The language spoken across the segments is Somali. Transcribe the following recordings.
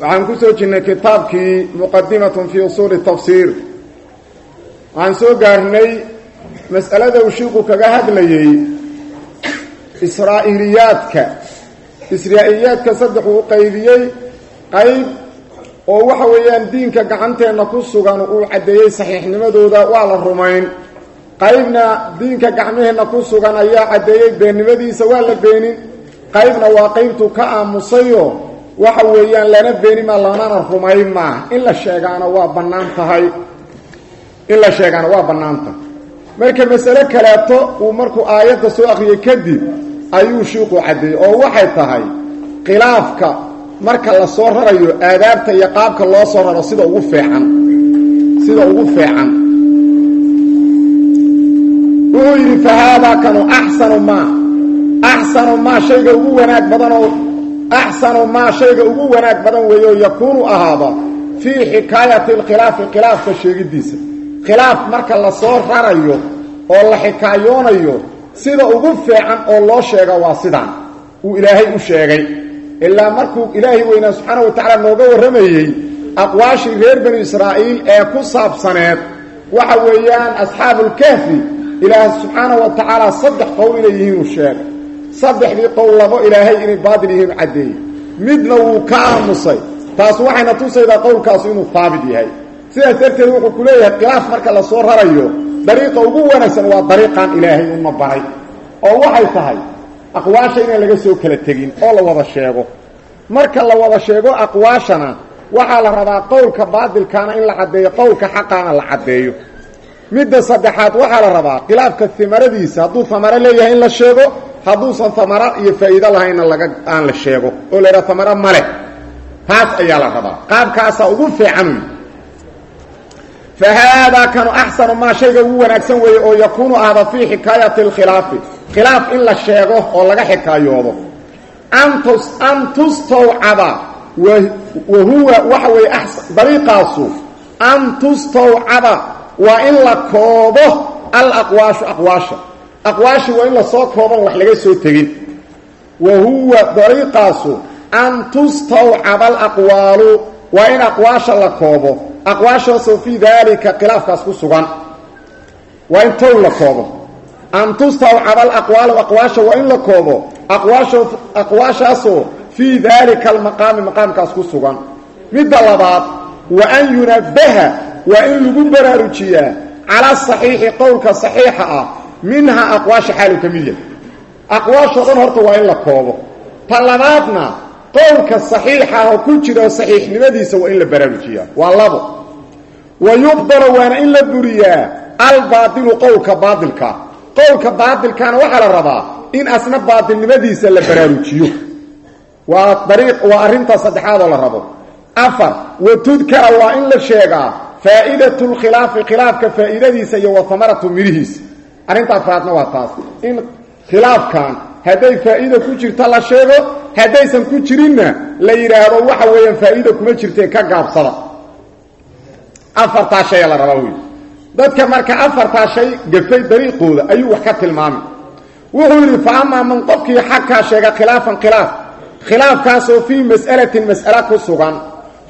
waxaan ku soo jirnay kitaabkii muqadimatun fii usuuli tafsiir. Waxaan soo gaarnay mas'alada uu shiiku kaga hadlayey israa'iliyaadka israa'iliyaadka saddexuu u qaybiyey qayb oo waxa weeyaan diinka gacanteenna ku sugan uu caddeeyey saxiixnimadooda waa la rumayn. Qaybna diinka gacmaheenna ku sugan ayaa caddeeyey beennimadiisa waa la beenin. Qaybna waa qaybtuu ka aamusayo waxa weeyaan lana beenima lanana rumayn maaha in la sheegaana waa bannaan tahay. In la sheegaana waa bannaan tahay. Marka masale kaleeto uu markuu aayadda soo akhriyey kadib ayuu shiiqu caddeeyey oo waxay tahay khilaafka marka la soo rarayo aadaabta iyo qaabka loo soo raro sida ugu feecan sida ugu feecan wuxuu yidhi fa kanu axsanu maa. Axsanu maa shayga ugu wanaag badanoo axsanu maa shayga ugu wanaag badan weeyo yakuunu ahaada fii xikaayati alkhilaafi khilaafka sheegiddiisa khilaaf marka la soo rarayo oo la xikaayoonayo sida ugu fiican oo loo sheega waa sidaan uu ilaahay u sheegay ilaa markuu ilaahay weynaa subxaana wa tacaala nooga warramayey aqwaashii reer banu israa'iil ee ku saabsaneed waxa weeyaan asxaabulkahfi ilaah subxaana wa tacaala saddex qowl inay yihiinuu sheegay saddexdii qowl labo ilaahay inay baadil yihiin caddeeyey midna wuu ka aamusay. Taas waxayna tusaydaa qowlkaasu inuu haabit yahay. Sidaas darteed wuxuu ku leeyahay khilaaf marka la soo rarayo dariiqa ugu wanaagsan waa dariiqan ilaahay una baray. Oo waxay tahay aqwaasha inaan laga soo kala tegin oo la wada sheego. Marka la wada sheego aqwaashana waxaa la rabaa qowlka baadilkaana in la caddeeyo qowlka xaqaana la caddeeyo midda saddexaad waxaa la rabaa khilaafka imaradiisa hadduu amaro leeyahay in la sheego hadduusan amaro iyo faa'iido lahaynna laga aan la sheego oo la yidhaha amaro male taas ayaa la rabaa. Qaabkaasaa ugu fiican fa haadaa kanu axsanu maa shayga ugu wanaagsan weeye oo yakuunu ahda fii xikaayati alkhilaafi. Khilaaf in la sheego oo laga xikaayoodo an tustawcada wa huwa waxa weeye dariiqaasu. An tustawcada waa in la koobo alaqwaashu aqwaasha. Aqwaashi waa in la soo kooban wax laga soo tegin. Wa huwa dariiqaasu an tustawcaba alaqwaalu waa in aqwaasha la koobo. Aqwaashaasoo fii daalika khilaafkaas ku sugan. Waa in tow la koobo. An tustawcaba alaqwaalu aqwaasha waa in la koobo. Aqwaashaasoo fii daalika almaqaami maqaamkaas ku sugan. Midda labaad wa an yunabaha waa in lagu baraarujiyaa cala saxiixi qowlka saxiixa ah minhaa aqwaasha xaalu ka mid yahay aqwaashoo dhan horta waa in la koobo. Ta labaadna qowlka saxiixa oo ku jira saxiixnimadiisa waa in la baraarujiyaa. Waa labo. Wa yubdala waana in la buriyaa albaadilu qowlka baadilka qowlka baadilkaana waxaa la rabaa in asna baadilnimadiisa la baraarujiyo. Waa dariiq waa arrintaa saddexaad oo la rabo. Afar wa waa in la sheegaa faa'iidatu lkhilaafi khilaafka faa'iidadiisa iyo wa hamaratu midhihiisa arrinta afraadna waa taas. In khilaafkan hadday faa'iida ku jirta la sheego haddaysan ku jirinna la yidhaahdo waxa weeyaan faa'iida kuma jirtee ka gaabsada. Afartaa shaya la rabaa wey dadka marka afartaa shay gafay dariiqooda ayuu wax ka tilmaamay. Wuxuu yidhi fa amaa man qofkii xagkaa sheega khilaafan khilaaf khilaafkaasoo fii mas'alatin mas'ala ku sugan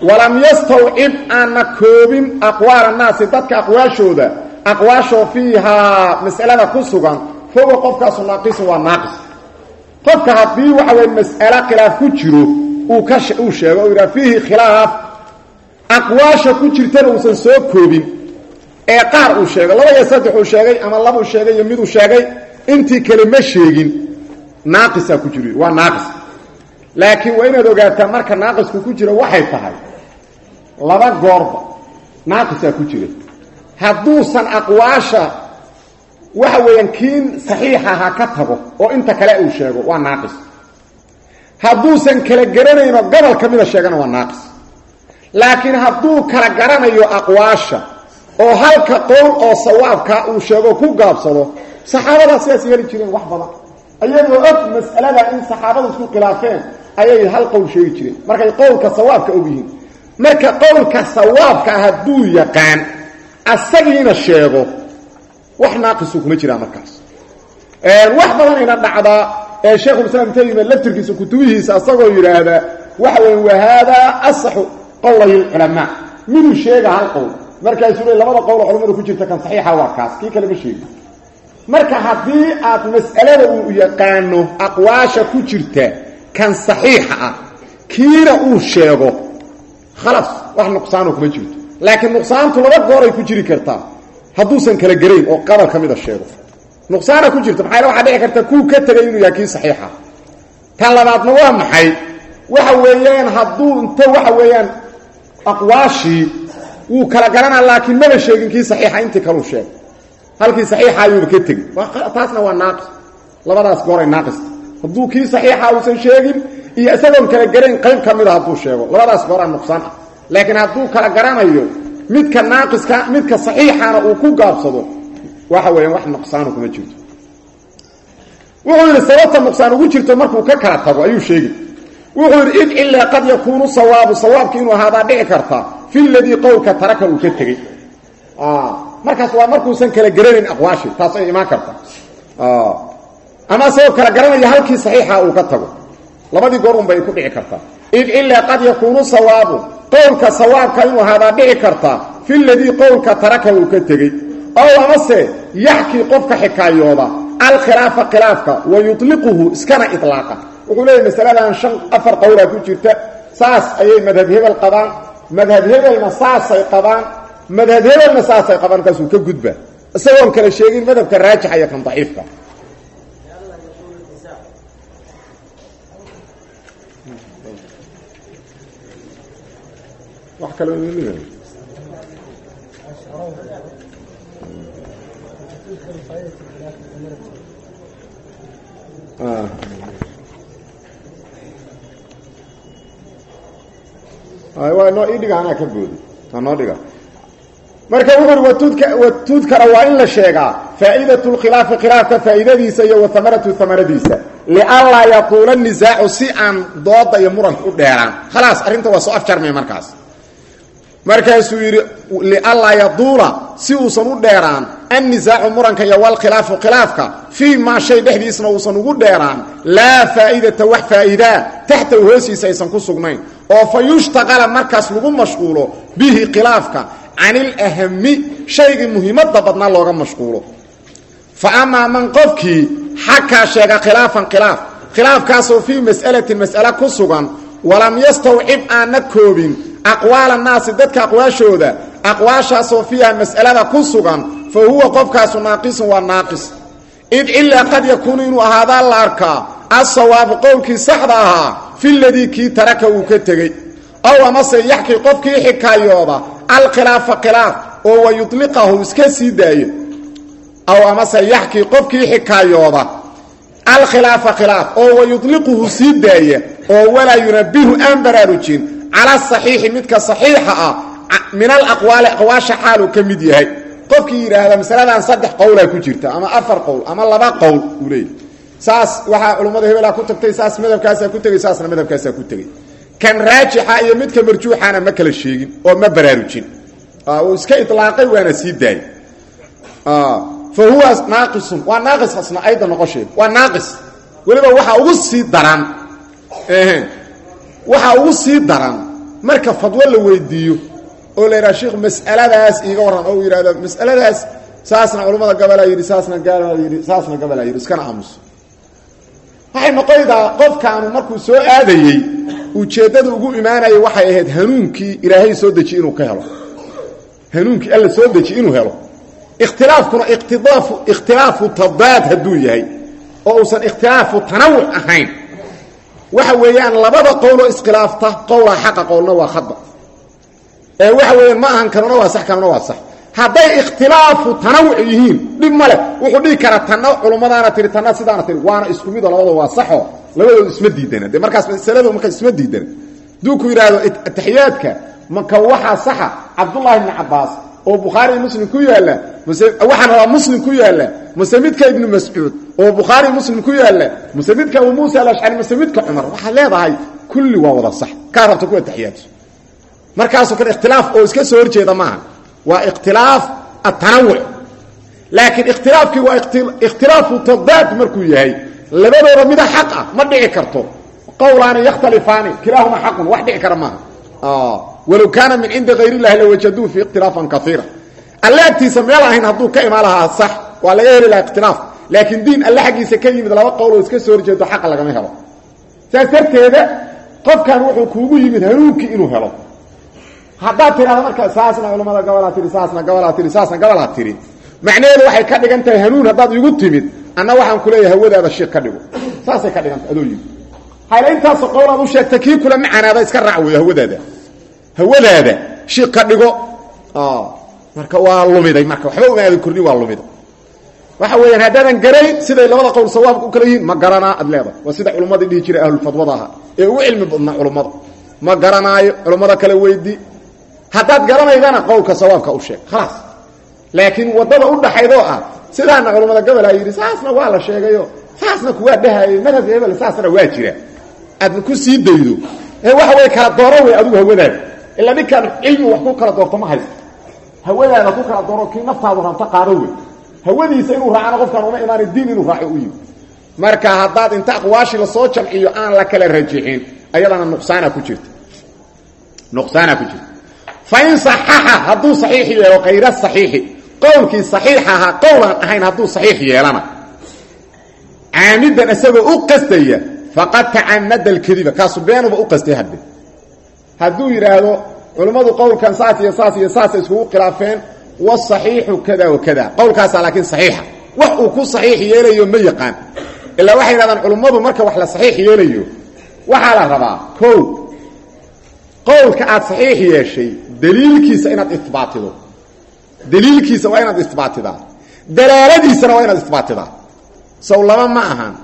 walam yastawcib aana koobin aqwaal annaasi dadka aqwaashooda aqwaashoo fiihaa mas'alada ku sugan fowa qofkaasu naaqisun waa naaqis. Qofka haddii waxa weye mas'alo khilaaf ku jiro uu ka uu sheego o yidhaha fiihi khilaaf. Aqwaasha ku jirtana uusan soo koobin ee qaar uu sheego laba iyo saddex uu sheegay ama labuu sheegay iyo miduu sheegay intii kale ma sheegin. Naaqisaa ku jiro waa naaqis. Laakiin waa inaad ogaataa marka naaqisku ku jiro waxay tahay laba goorba naaqisaa ku jira. Hadduusan aqwaasha waxa weeyaan kiin saxiixa ha ka tago oo inta kale uu sheego waa naaqis. Hadduusan kala garanayno gobol ka mida sheegana waa naaqis. Laakiin hadduu kala garanayo aqwaasha oo halka qowl oo sawaabka uu sheego ku gaabsado saxaabadaa sidaas yeeli jireen wax badan. Ayagoo og mas'alada in saxaabadu isku khilaafeen ayay hal qowl sheegi jireen. Markay qowlka sawaabka og yihiin marka qowlka sawaabka hadduu yaqaan asagiina sheego wax naaqisu kuma jiraa markaas. Wax badanayna dhacdaa ee sheekhulislaam taymiya laftirkiisa kutubihiisa asagoo yidhaahda waxa weeye wahaadaa asaxu qowlay lculamaa miduu sheega hal qowl. Markaasuu le labada qowl oo culamada ku jirta kan saxiixa waa kaas. Kii kale ma sheegi. Marka haddii aad mas'alada uu yaqaano aqwaasha ku jirta kan saxiixa ah kiina uu sheego khalas wax nuqsaano kuma jirto laakiin nuqsaantu laba gooray ku jiri kartaa hadduusan kala garayn oo qabal ka mida sheego nuqsaana ku jirta maxaa waxaa dhici karta kuu ka tegay inuu yahay kii saxiixa tan labaadna waa maxay waxa weeyaan hadduu inta waxa weeyaan aqwaashii wuu kala garanaa laakiin maba sheegin kii saxiixa intii kaluu sheegay halkii saxiixa ayuuba ka tegey taasna waa naaqis labadaas gooray naaqista hadduu kii saxiixa uusan sheegin iyo isagoon kala garayn qayb ka mida hadduu sheego. Labadaas gooraa nuqsaan ah. Laakiin hadduu kala garanayo midka naaqiska midka saxiixana uu ku gaabsado waxa weeyaan wax nuqsaanu kuma jirto. Wuxuu yidhi sababta nuqsaan ugu jirto markuu ka kala tago ayuu sheegi wuxuu yidhi id ilaa qad yakuunu sawaabu. Sawaabki inuu ahaadaa dhici karta fi ladii qowlka taraka uu ka tegey markaas waa markuusan kala garanayn aqwaashi taas ay imaan karta ama isagoo kala garanaya halkii saxiixa uu ka tago labadii goor un bay ku dhici kartaa. Id ilaa qad yakuunu sawaabu qowlka sawaabka inuu ahaadaa dhici karta fi ladii qowlka taraka uu ka tegey. Ow amase yaxkii qofka xikaayooda alkhilaafa khilaafka wa yutliquhu iskana ilaaqa wuxuu leeyahy masaladan shan afar qowlaa ku jirta saas ayay madhab hebel qabaan madhab hebelna saasay qabaan madhab hebelna saasay qabaan markaasuu ka gudba. Isagoon kala sheegin madhabka raajixa iyo kan daciifka wax kale waa noo ii dhiga anaa ka boodi. Waa noo dhiga. Marka wuxu watudka watudkara waa in la sheegaa faa'iidatu lkhilaafi khilaafka faa'iidadiisa iyo wa hamaratu hamaradiisa lianlaa yaquula nisaacu si aan dooda iyo muranka u dheeraan. Khalaas arrinta waa soo afjarmay markaas markaasuu yidhi lianlaa yaduula si uusan u dheeraan annisaacu muranka iyo walkhilaafu khilaafka fii maa shay dhexdiisna uusan ugu dheeraan laa faa'idata wax faa'iidaa taxtahu hoosiisa aysan ku sugnayn. Oo fa yushtaqala markaas lagu mashquulo bihi khilaafka can ilahami shaygii muhiimadda badnaa looga mashquulo. Fa amaa man qofkii xakaa sheega khilaafan khilaaf khilaafkaasoo fii mas'alatin mas'ale ku sugan walam yastawcib aana koobin aqwaala naasi dadka aqwaashooda aqwaashaasoo fiiha mas'alada ku sugan fa huwa qofkaasu naaqisun waa naaqis. Id ilaa qad yakuunu inuu ahaadaa la arkaa asawaabu qowlkii saxda ahaa fi ladii kii taraka uu ka tegey. Ow amase yaxkii qofkii xikaayooda alkhilaafa khilaaf oo wa yudliqahu iska sii daayo. Ow amase yaxkii qofkii xikaayooda alkhilaafa khilaaf oo wa sii daaya oo walaa yunabihu aan baraarujin cala saxiixi midka saxiixa ah min alaqwaali aqwaasha xaaluu ka mid yahay. Qofkii yidhaahda masaladan saddex qowlaa ku jirta ama afar qowl ama laba qowl uu leeyay saas waxaa culummada hebelaa ku tagtay saas madhabkaasaa ku tegey saasna madhabkaasaa ku tegey kan raajixa iyo midka marjuuxana ma kala sheegin oo ma baraarujin. Uu iska ilaaqay waana sii daayay. Fa huwa naaqisun waa naaqis asna ayda noqosheeda waa naaqis. Weliba waxaa ugu sii daran waxaa ugu sii daran marka fadwo la weydiiyo oo la yidhaha sheikh mas'aladaas iiga warran oo yidhahdo mas'aladaas saasna culammada gabalaa yidhi saasna gaala yidhi saasna gabalaa yidhi iskana aamuso waxay noqonaydaa qofkaanu markuu soo aadayey ujeeddada ugu imaanaya waxay ahayd hanuunkii ilaahay soo dejiye inuu ka helo. Hanuunkii alla soo dejiye inuu helo. Ikhtilaafkuna ikhtilaafu tadaad hadduu yahay oo uusan ikhtilaafu tanawuc ahayn waxa weeyaan labada qowloo iskhilaafta qowlaa xaqa qowlna waa khada ee waxa weeyaan ma ahan kanuna waa sax kanuna waa sax. Hadday ikhtilaafu tanawuc yihiin dhib ma leh. Wuxuu dhihi karaa tanna culummadaana tiri tanna sidaana tiri. Waana isku mido labadoo waa saxo labadoodu isma diidana. Dee markaas masaladu markaas isma diidana. Hadduu ku yidhaahdo ataxiyaadka maka waxaa saxa cabdullaahi ibni cabbaas oo bukhaari muslim ku yaalla waxaan rabaa muslim ku yaalla mase midka ibnu mascuud oo bukhaari muslim ku yaalla mase midka abu muusa alashcari mase midka cumar. Waxaad leedahay kulli waa wada sax. Kaa rabta kuwa taxiyaadsu markaasoo kale ikhtilaaf oo iska soo horjeeda maaha waa ikhtilaaf atanawuc laakiin ikhtilaafkii waa ikhtilaafu tadaad markuu yahay labadooda mida xaq ah ma dhici karto. Qowlaani yakhtalifaani kilaahuma xaqun wax dhici kara maaha walow kaana min cindi hayr illahi lawajaduu fi ikhtilaafan kaiira alle agtiisa meel ahayn hadduu ka imaan lahaa sax waa laga heli lahaa ikhtilaaf. Laakiin diin alle xaggiisa ka yimid laba qowloo iska soo horjeedo xaqa lagama helo. Saas qofkan wuxuu kuugu yimid hanuunkii inuu helo. Haddaad tidhahdo marka saasna culamada gabalaa tii saasna gabalaa tii saasna gabalaa tiri. Macnaheedu waxay ka dhigan hanuun haddaad igu timid anna waxaan ku leeyahay hawadaada shiik ka dhigo. Saasay ka dhigan adoo yimid. Hayla intaasoo qowlaad u sheegta kii kula macanaada iska raac weeyo hawadaada. Hawadaada shiik ka dhigo marka waa lumiday. Marka waxba umaada korni waa lumiday. Waxa weeyaan haddaadan garayn siday labada qowl sawaabka u kala yihiin ma garanaa ad leedahay. Waa sida culummadii dhihi jiray ahlulfadwada ahaa. Ee ugu cilmi badnaa culummada ma garanaayo culummada kale weydii haddaad garanaydana qowlka sawaabka u sheeg. Khalaas laakiin waddada u dhaxaydoo ah sidaana culummada gabalaa yidhi saasna waa la sheegayo. Saasna kuwaa dhahayay madhab hebel saasna waa jira. Aadna ku sii daydo. Ee waxa wey kala dooro wey adigu hawadaada ilaa ninkaan cilmi wax ku kala doorto ma haysto hawadaada ku kala dooro kii naftaadu rabta qaado hawadiisa inuu raacana qofkaan uma imaana diin inuu raaco u yimi marka haddaad inta aqwaashii la soo jamciyo aan la kala rajixin ayadana nuqsaana ku jirta. Nuqsaana ku jirta. Fain saxaxa hadduu saxiix yeelo kayra saxiixi. Qowlkii saxiixa ahaa qowlaan ahayn hadduu saxiix yeelana. Caamidan isagoo u qastaya faqad tacamada alkadiba kaasu beenuba u qastay hadde hadduu yidhaahdo culummadu qowlkan saas iyo saas iyo saasa iskugu khilaafeen wasaxiixu kada wa kada. Qowlkaasaa laakiin saxiixa. Wax uu ku saxiix yeelayo ma yaqaan. Ilaa waxay yidhahdaan culummadu marka wax la saxiix yeelayo waxaa la rabaa kow. Qowlka aad saxiix yeeshay daliilkiisa inaad ibaatido daliilkiisa waa inaad isbaatidaa dalaaladiisana waa inaad isbaatidaa sow laba ma ahan.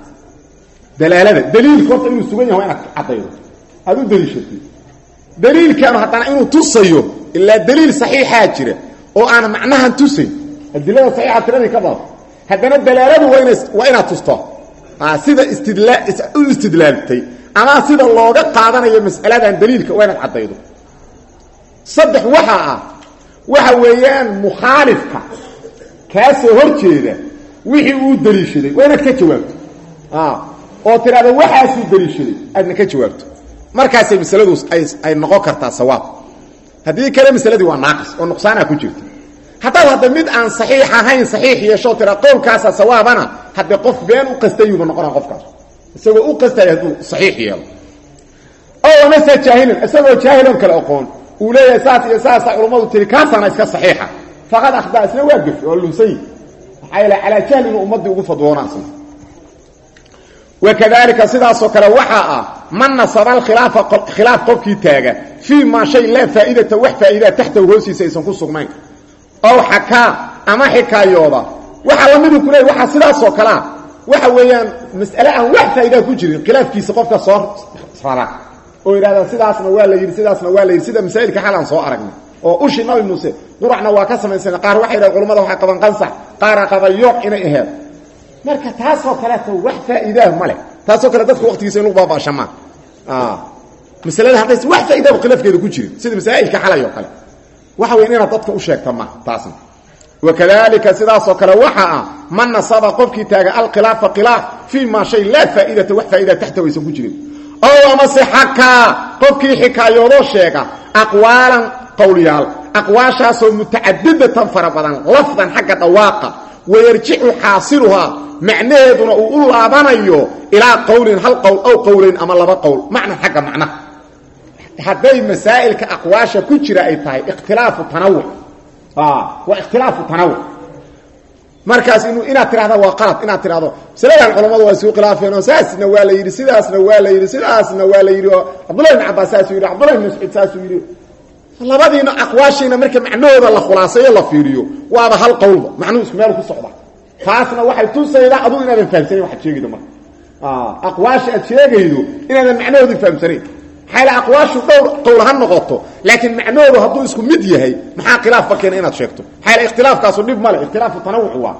Dalaalada daliilku horta inuu sugan yahay waa inaad caddaydo. U daliishatay daliilkaanu haddana inuu tusayo ilaa daliil saxiixaa jira oo aan macnahan tusayn adilada saxiixa tiradii ka badan haddana dalaaladu waa ina waa inaad tusto. Sida u istidlaaltay ama sida looga qaadanayo mas'aladan daliilka waa inaad caddaydo. Saddex waxaa ah. Waxa weeyaan mukhaalifka. Kaa soo hor jeeda wixii uu daliishaday. Waa inaad ka jawaabto. Oo tidhahdo waxaasuu daliishaday aadna ka jawaabto markaasay masaladu ay noqon kartaa sawaab. Haddii kale masaladii waa naaqis oo nuqsaana ku jirta. Haddaad hadda mid aan saxiix ahayn saxiix yeeshoo tira qowlkaasa sawaabana haddee qof been u qastayuuba noqona qofkaas. Isagoo u qastaya hadduu saxiix yeelo. Oo amase jaahilan isagoo jaahilan kale aqoon uu leeyahay saas iyo saasa culummadu tiri kaasaana iska saxiixa. Faqad akhdaa isna waa gafi oo lunsayi maxaa yeele calaa jahli inuu ummaddii ugu fadwoonaasna wakadalika sidaasoo kale waxaa ah man nasaba alkhilaafa khilaaf qofkii taaga fii maa shay laa faa'idata wax faa'idaa taxtahu hoostiisa aysan ku sugnayn. Ow xakaa ama xikaayooda waxaa lamidu ku leey waxaa sidaasoo kalea waxa weeyaan mas'ale aan wax faa'idaa ku jirin khilaafkiisa qofka soo rara. Oo yidhahda sidaasna waa la yidhi sidaasna waa la sida masaa'ilka xal soo aragnay. Oo ushi nabi muuse quracna waa ka samaysana qaar waxay yidhaha culamada waxay qaban qansax qaara qaba yooc inay aheed marka taasoo kaleeto wax faa'iidaah ma leh. Taasoo kale dadka waqtigiisa in lagu baaba'shamaa masalada haddaysa wax faa'idaaba khilaafkeeda ku jirin sida masaa'ilka xalay oo kale. Waxa weya inaad dadka u sheegta ma taasna. Wakadalika sidaasoo kale waxa ah man nasaba qofkii taaga alkhilaafa khilaaf fii maa shay laa faa'idata wax faa'idaa taxtahu aysan ku jirin. Ow amase xakaa qofkii xikaayoodoo sheega aqwaalan qowliyaal aqwaashaasoo mutacadidatan fara badan lafdan xagga dhawaaqa wayarjicu xaasiluhaa macnaheeduna uu u laabanayo ilaa qowlin hal qowl ow qowlayn ama laba qowl. Macnan xagga macnaha hadday masaa'ilka aqwaasha ku jira ay tahay ikhtilaafu tanawuc waa ikhtilaafu tanawuc markaas inu inaad tirahda waa qalad inaad tirahdo masaladan culammadu waa isuu khilaafeen oo saasna waa la yidhi sidaasna waa la yidhi sidaasna waa la yidhi oo cabdullahi ibn cabbaas saasuu yidhi cabdullahi ibn mascuud saasuu yidhi labadiina aqwaashiina marka macnahooda la khulaasayo la fiiriyo waaba hal qowlba. Macnuhu isku meel ku socda. Taasna waxay tusaydaa aduu inaadan fahamsanayn waxaad sheegaydo marka. Aqwaasha aad sheegaydo inaadan macnahoodii fahamsanayn maxaa aqwaashu dhowr qowl noqoto laakiin macnahoodu hadduu isku mid yahay maxaa khilaafba keena inaad sheegto? Maxaa la ikhtilaafkaasu dhib male ikhtilaafu tanawuc waa.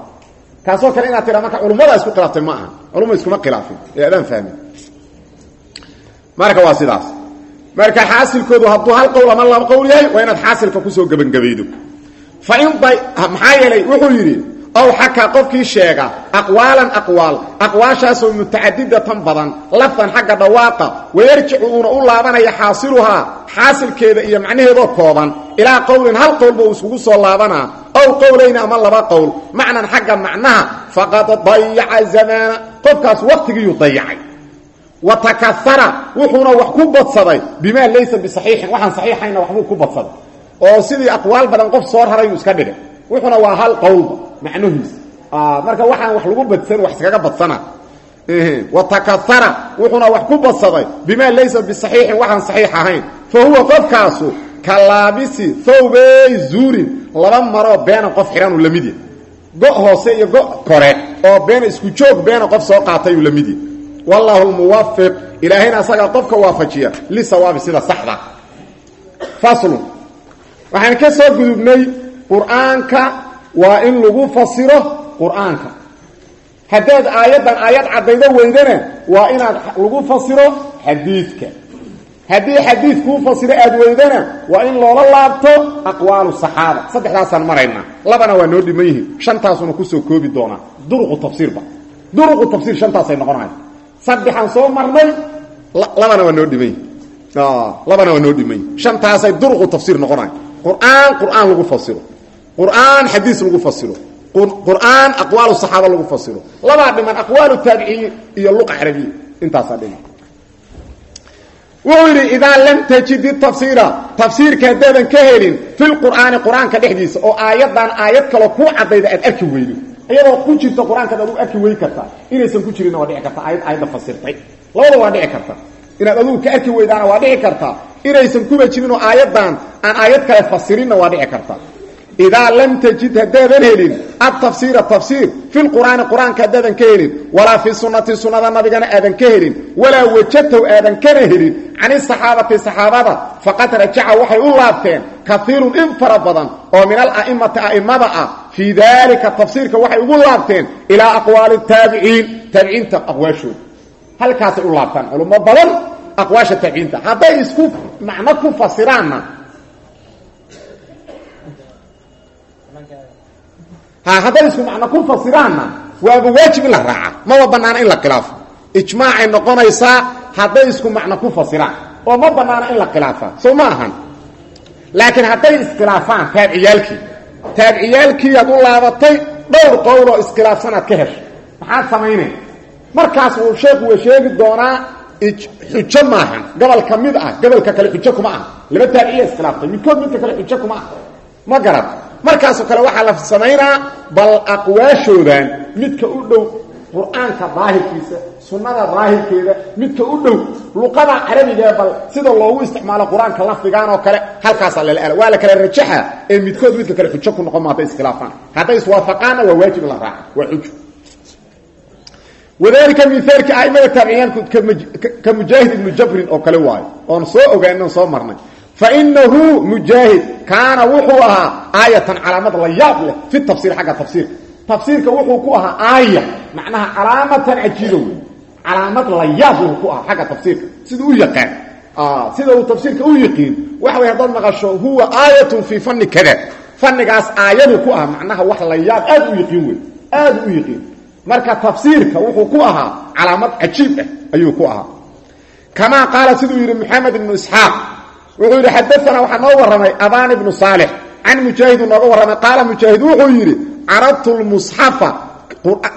Kaasoo kale inaad tiraa marka culummada isku khilaaftay ma aha. Culumma iskuma khilaafin ee adaan fahmin. Marka waa sidaas marka xaasilkoodu hadduu hal qowl ama laba qowl yahay waa inaad xaasilka fa in maxaa yeelay wuxuu yidhi ow xakaa qofkii sheega aqwaalan aqwaal aqwaashaasoo mutacadidatan badan lafdan xagga dhawaaqa wayarjicu uuna u laabanaya xaasiluhaa xaasilkeeda iyo macnaheedoo kooban ilaa qowlin hal qowlba uu iskugu soo laabanaa. Ow qowlayni ama laba qowl macnan xagga macnaha faqad dayaca zamaana. Qofkaas waqtigiiyuu dayacay wa takahara wuxuuna wax ku badsaday. Bimaa laysa bisaxiixin waxaan saxiixayna waxbuu ku badsaday. Oo sidii aqwaal badan qof soo rarayuu iska dhigay. Wuxuna waa hal qowlba macnuhiisa. Marka waxaan wax lagu badsan wax iskaga badsana. Wa takahara wuxuuna wax ku badsaday. Bimaa laysa bisaxiixin waxaan saxiix ahayn fa huwa qofkaasu ka laabisi thawbey zuurin laba maroo beena qof xidhanuu go' hoose iyo go' kore oo beena isku joog beena qof soo qaatayuu la wallaahu lmuwafiq ilaahayna asagaa qofka waafajiya. Lisawaabi sida saxda. Faslun waxaan ka soo gudubnay qur'aanka. Waa in lagu fasiro qur'aanka. Haddaad aayaddan aayad caddaydo weydana waa inaad lagu fasiro xadiidka. Haddii xadiid kuu fasiro aad weydana waa in loola laabto aqwaalu saxaaba. Saddexdaasaan maraynaa labana waa noo dhiman yihiin. Shantaasuna ku soo koobi doonaa. Duruqu tafsiirba saddexaan soo marnay labana waa noo dhiman yihiin labana waa noo dhiman yihiin shantaasay duruqu tafsiir noqonahay qur'aan qur'aan lagu fasiro. Qur'aan xadiis lagu fasiro. Qur'aan aqwaalu saxaaba lagu fasiro. Labaa dhiman aqwaalu taabiciin iyo luqa carabiya intaasaa dhiman wuxuu yidhi idaa lam tajidi tafsiira tafsiirka haddaadan ka helin fi lqur'aani qur'aanka dhexdiisa oo aayaddan aayad kaloo kuu caddayda aad arki weydo iyadoo ku jirta qur'aankaad adugu arki wey kartaa inaysan ku jirinna waa dhici karta aayad aayadda fasirtay labada waa dhici karta. Inaad adugu ka arki weydaana waa dhici kartaa inaysan kuba jirinoo aayaddan aan aayad kale fasirinna waa dhici karta idaa lam tajid haddaadan helin atafsiira tafsiir fi lqur'aani qur'aanka haddaadan ka helin walaa fi sunnati sunnada nabigana aadan ka helin walaa wajatow aadan kana helin can isaxaabati saxaabada faqad rajaca waxay u laabteen kaiirun in fara badan oo min ala'imati a'immada ah fii daalika tafsiirka waxay ugu laabteen ilaa aqwaali taabiciin taabiciinta halkaasay u laabtaan culummo badan aqwaasha taabiciinta hadday isku macno ku fasiraanna hadday isku macno ku fasiraanna waaba waajib in la raaca. Maba banaana in la khilaafo. Ijmaacay noqonaysaa hadday isku macno ku fasiraan. Oo ma banaana in la khilaafa soo ma ahan. Laakiin hadday iskhilaafaan taabiciyaalkii. Taabiciyaalkii aad u laabatay dhowr qowloo iskhilaafsanaad ka heshay. Maxaad samaynay markaas uu sheekhu wa sheegi doonaa xujo maahan gobol ka mid ah gobolka kale xujo kuma ah laba taabiciya iskhilaaftay midkood midka kale xujo kuma ah ma garad markaasoo kale waxaa la samaynaa bal aqwaashoodan midka u dhow qur'aanka daahirkiisa sunnada daahirkeeda midka u dhow luqada carabigae bal sida loogu isticmaalo qur'aanka lafdigan oo kale halkaasaa lala ala waa la kala rajaxa ee midkood midka kale xujo ku noqon ma hadday iskhilaafaan. Hadday iswaafaqaanna waa waajib in la raaca waa xujo. Wadalika miaalka aimada taabiciyaanku ka mujaahid ibnu jabrin oo kale waayo oon soo ogaanon soo marnay fainahu mujaahid kaana wuxuu ahaa aayatan calaamad la yaab leh fi tafsiir xagga tafsiirka tafsiirka wuxuu ku ahaa aaya macnaha calaamatan cajiiba wey calaamad la yaab leh ku ahaa xagga tafsiirka siduu u yaqaan sida uu tafsiirka u yiqiin waxa way haddaad maqasho huwa aayatun fii fani kada fanigaas aayadu ku ah macnaha wax la yaab aad u yiqiin wey aad u yiqiin marka tafsiirka wuxuu ku ahaa calaamad cajiib ah ayuu ku ahaa kamaa qaala siduu yidhi maxamed ibnu isxaaq wuxuu yidhi xadaana waxaa noo warramay abaan ibnu saalix. Can mujaahidu nooga warramay. Qaala mujaahid wuxuu yidhi caradtu lmusxafa.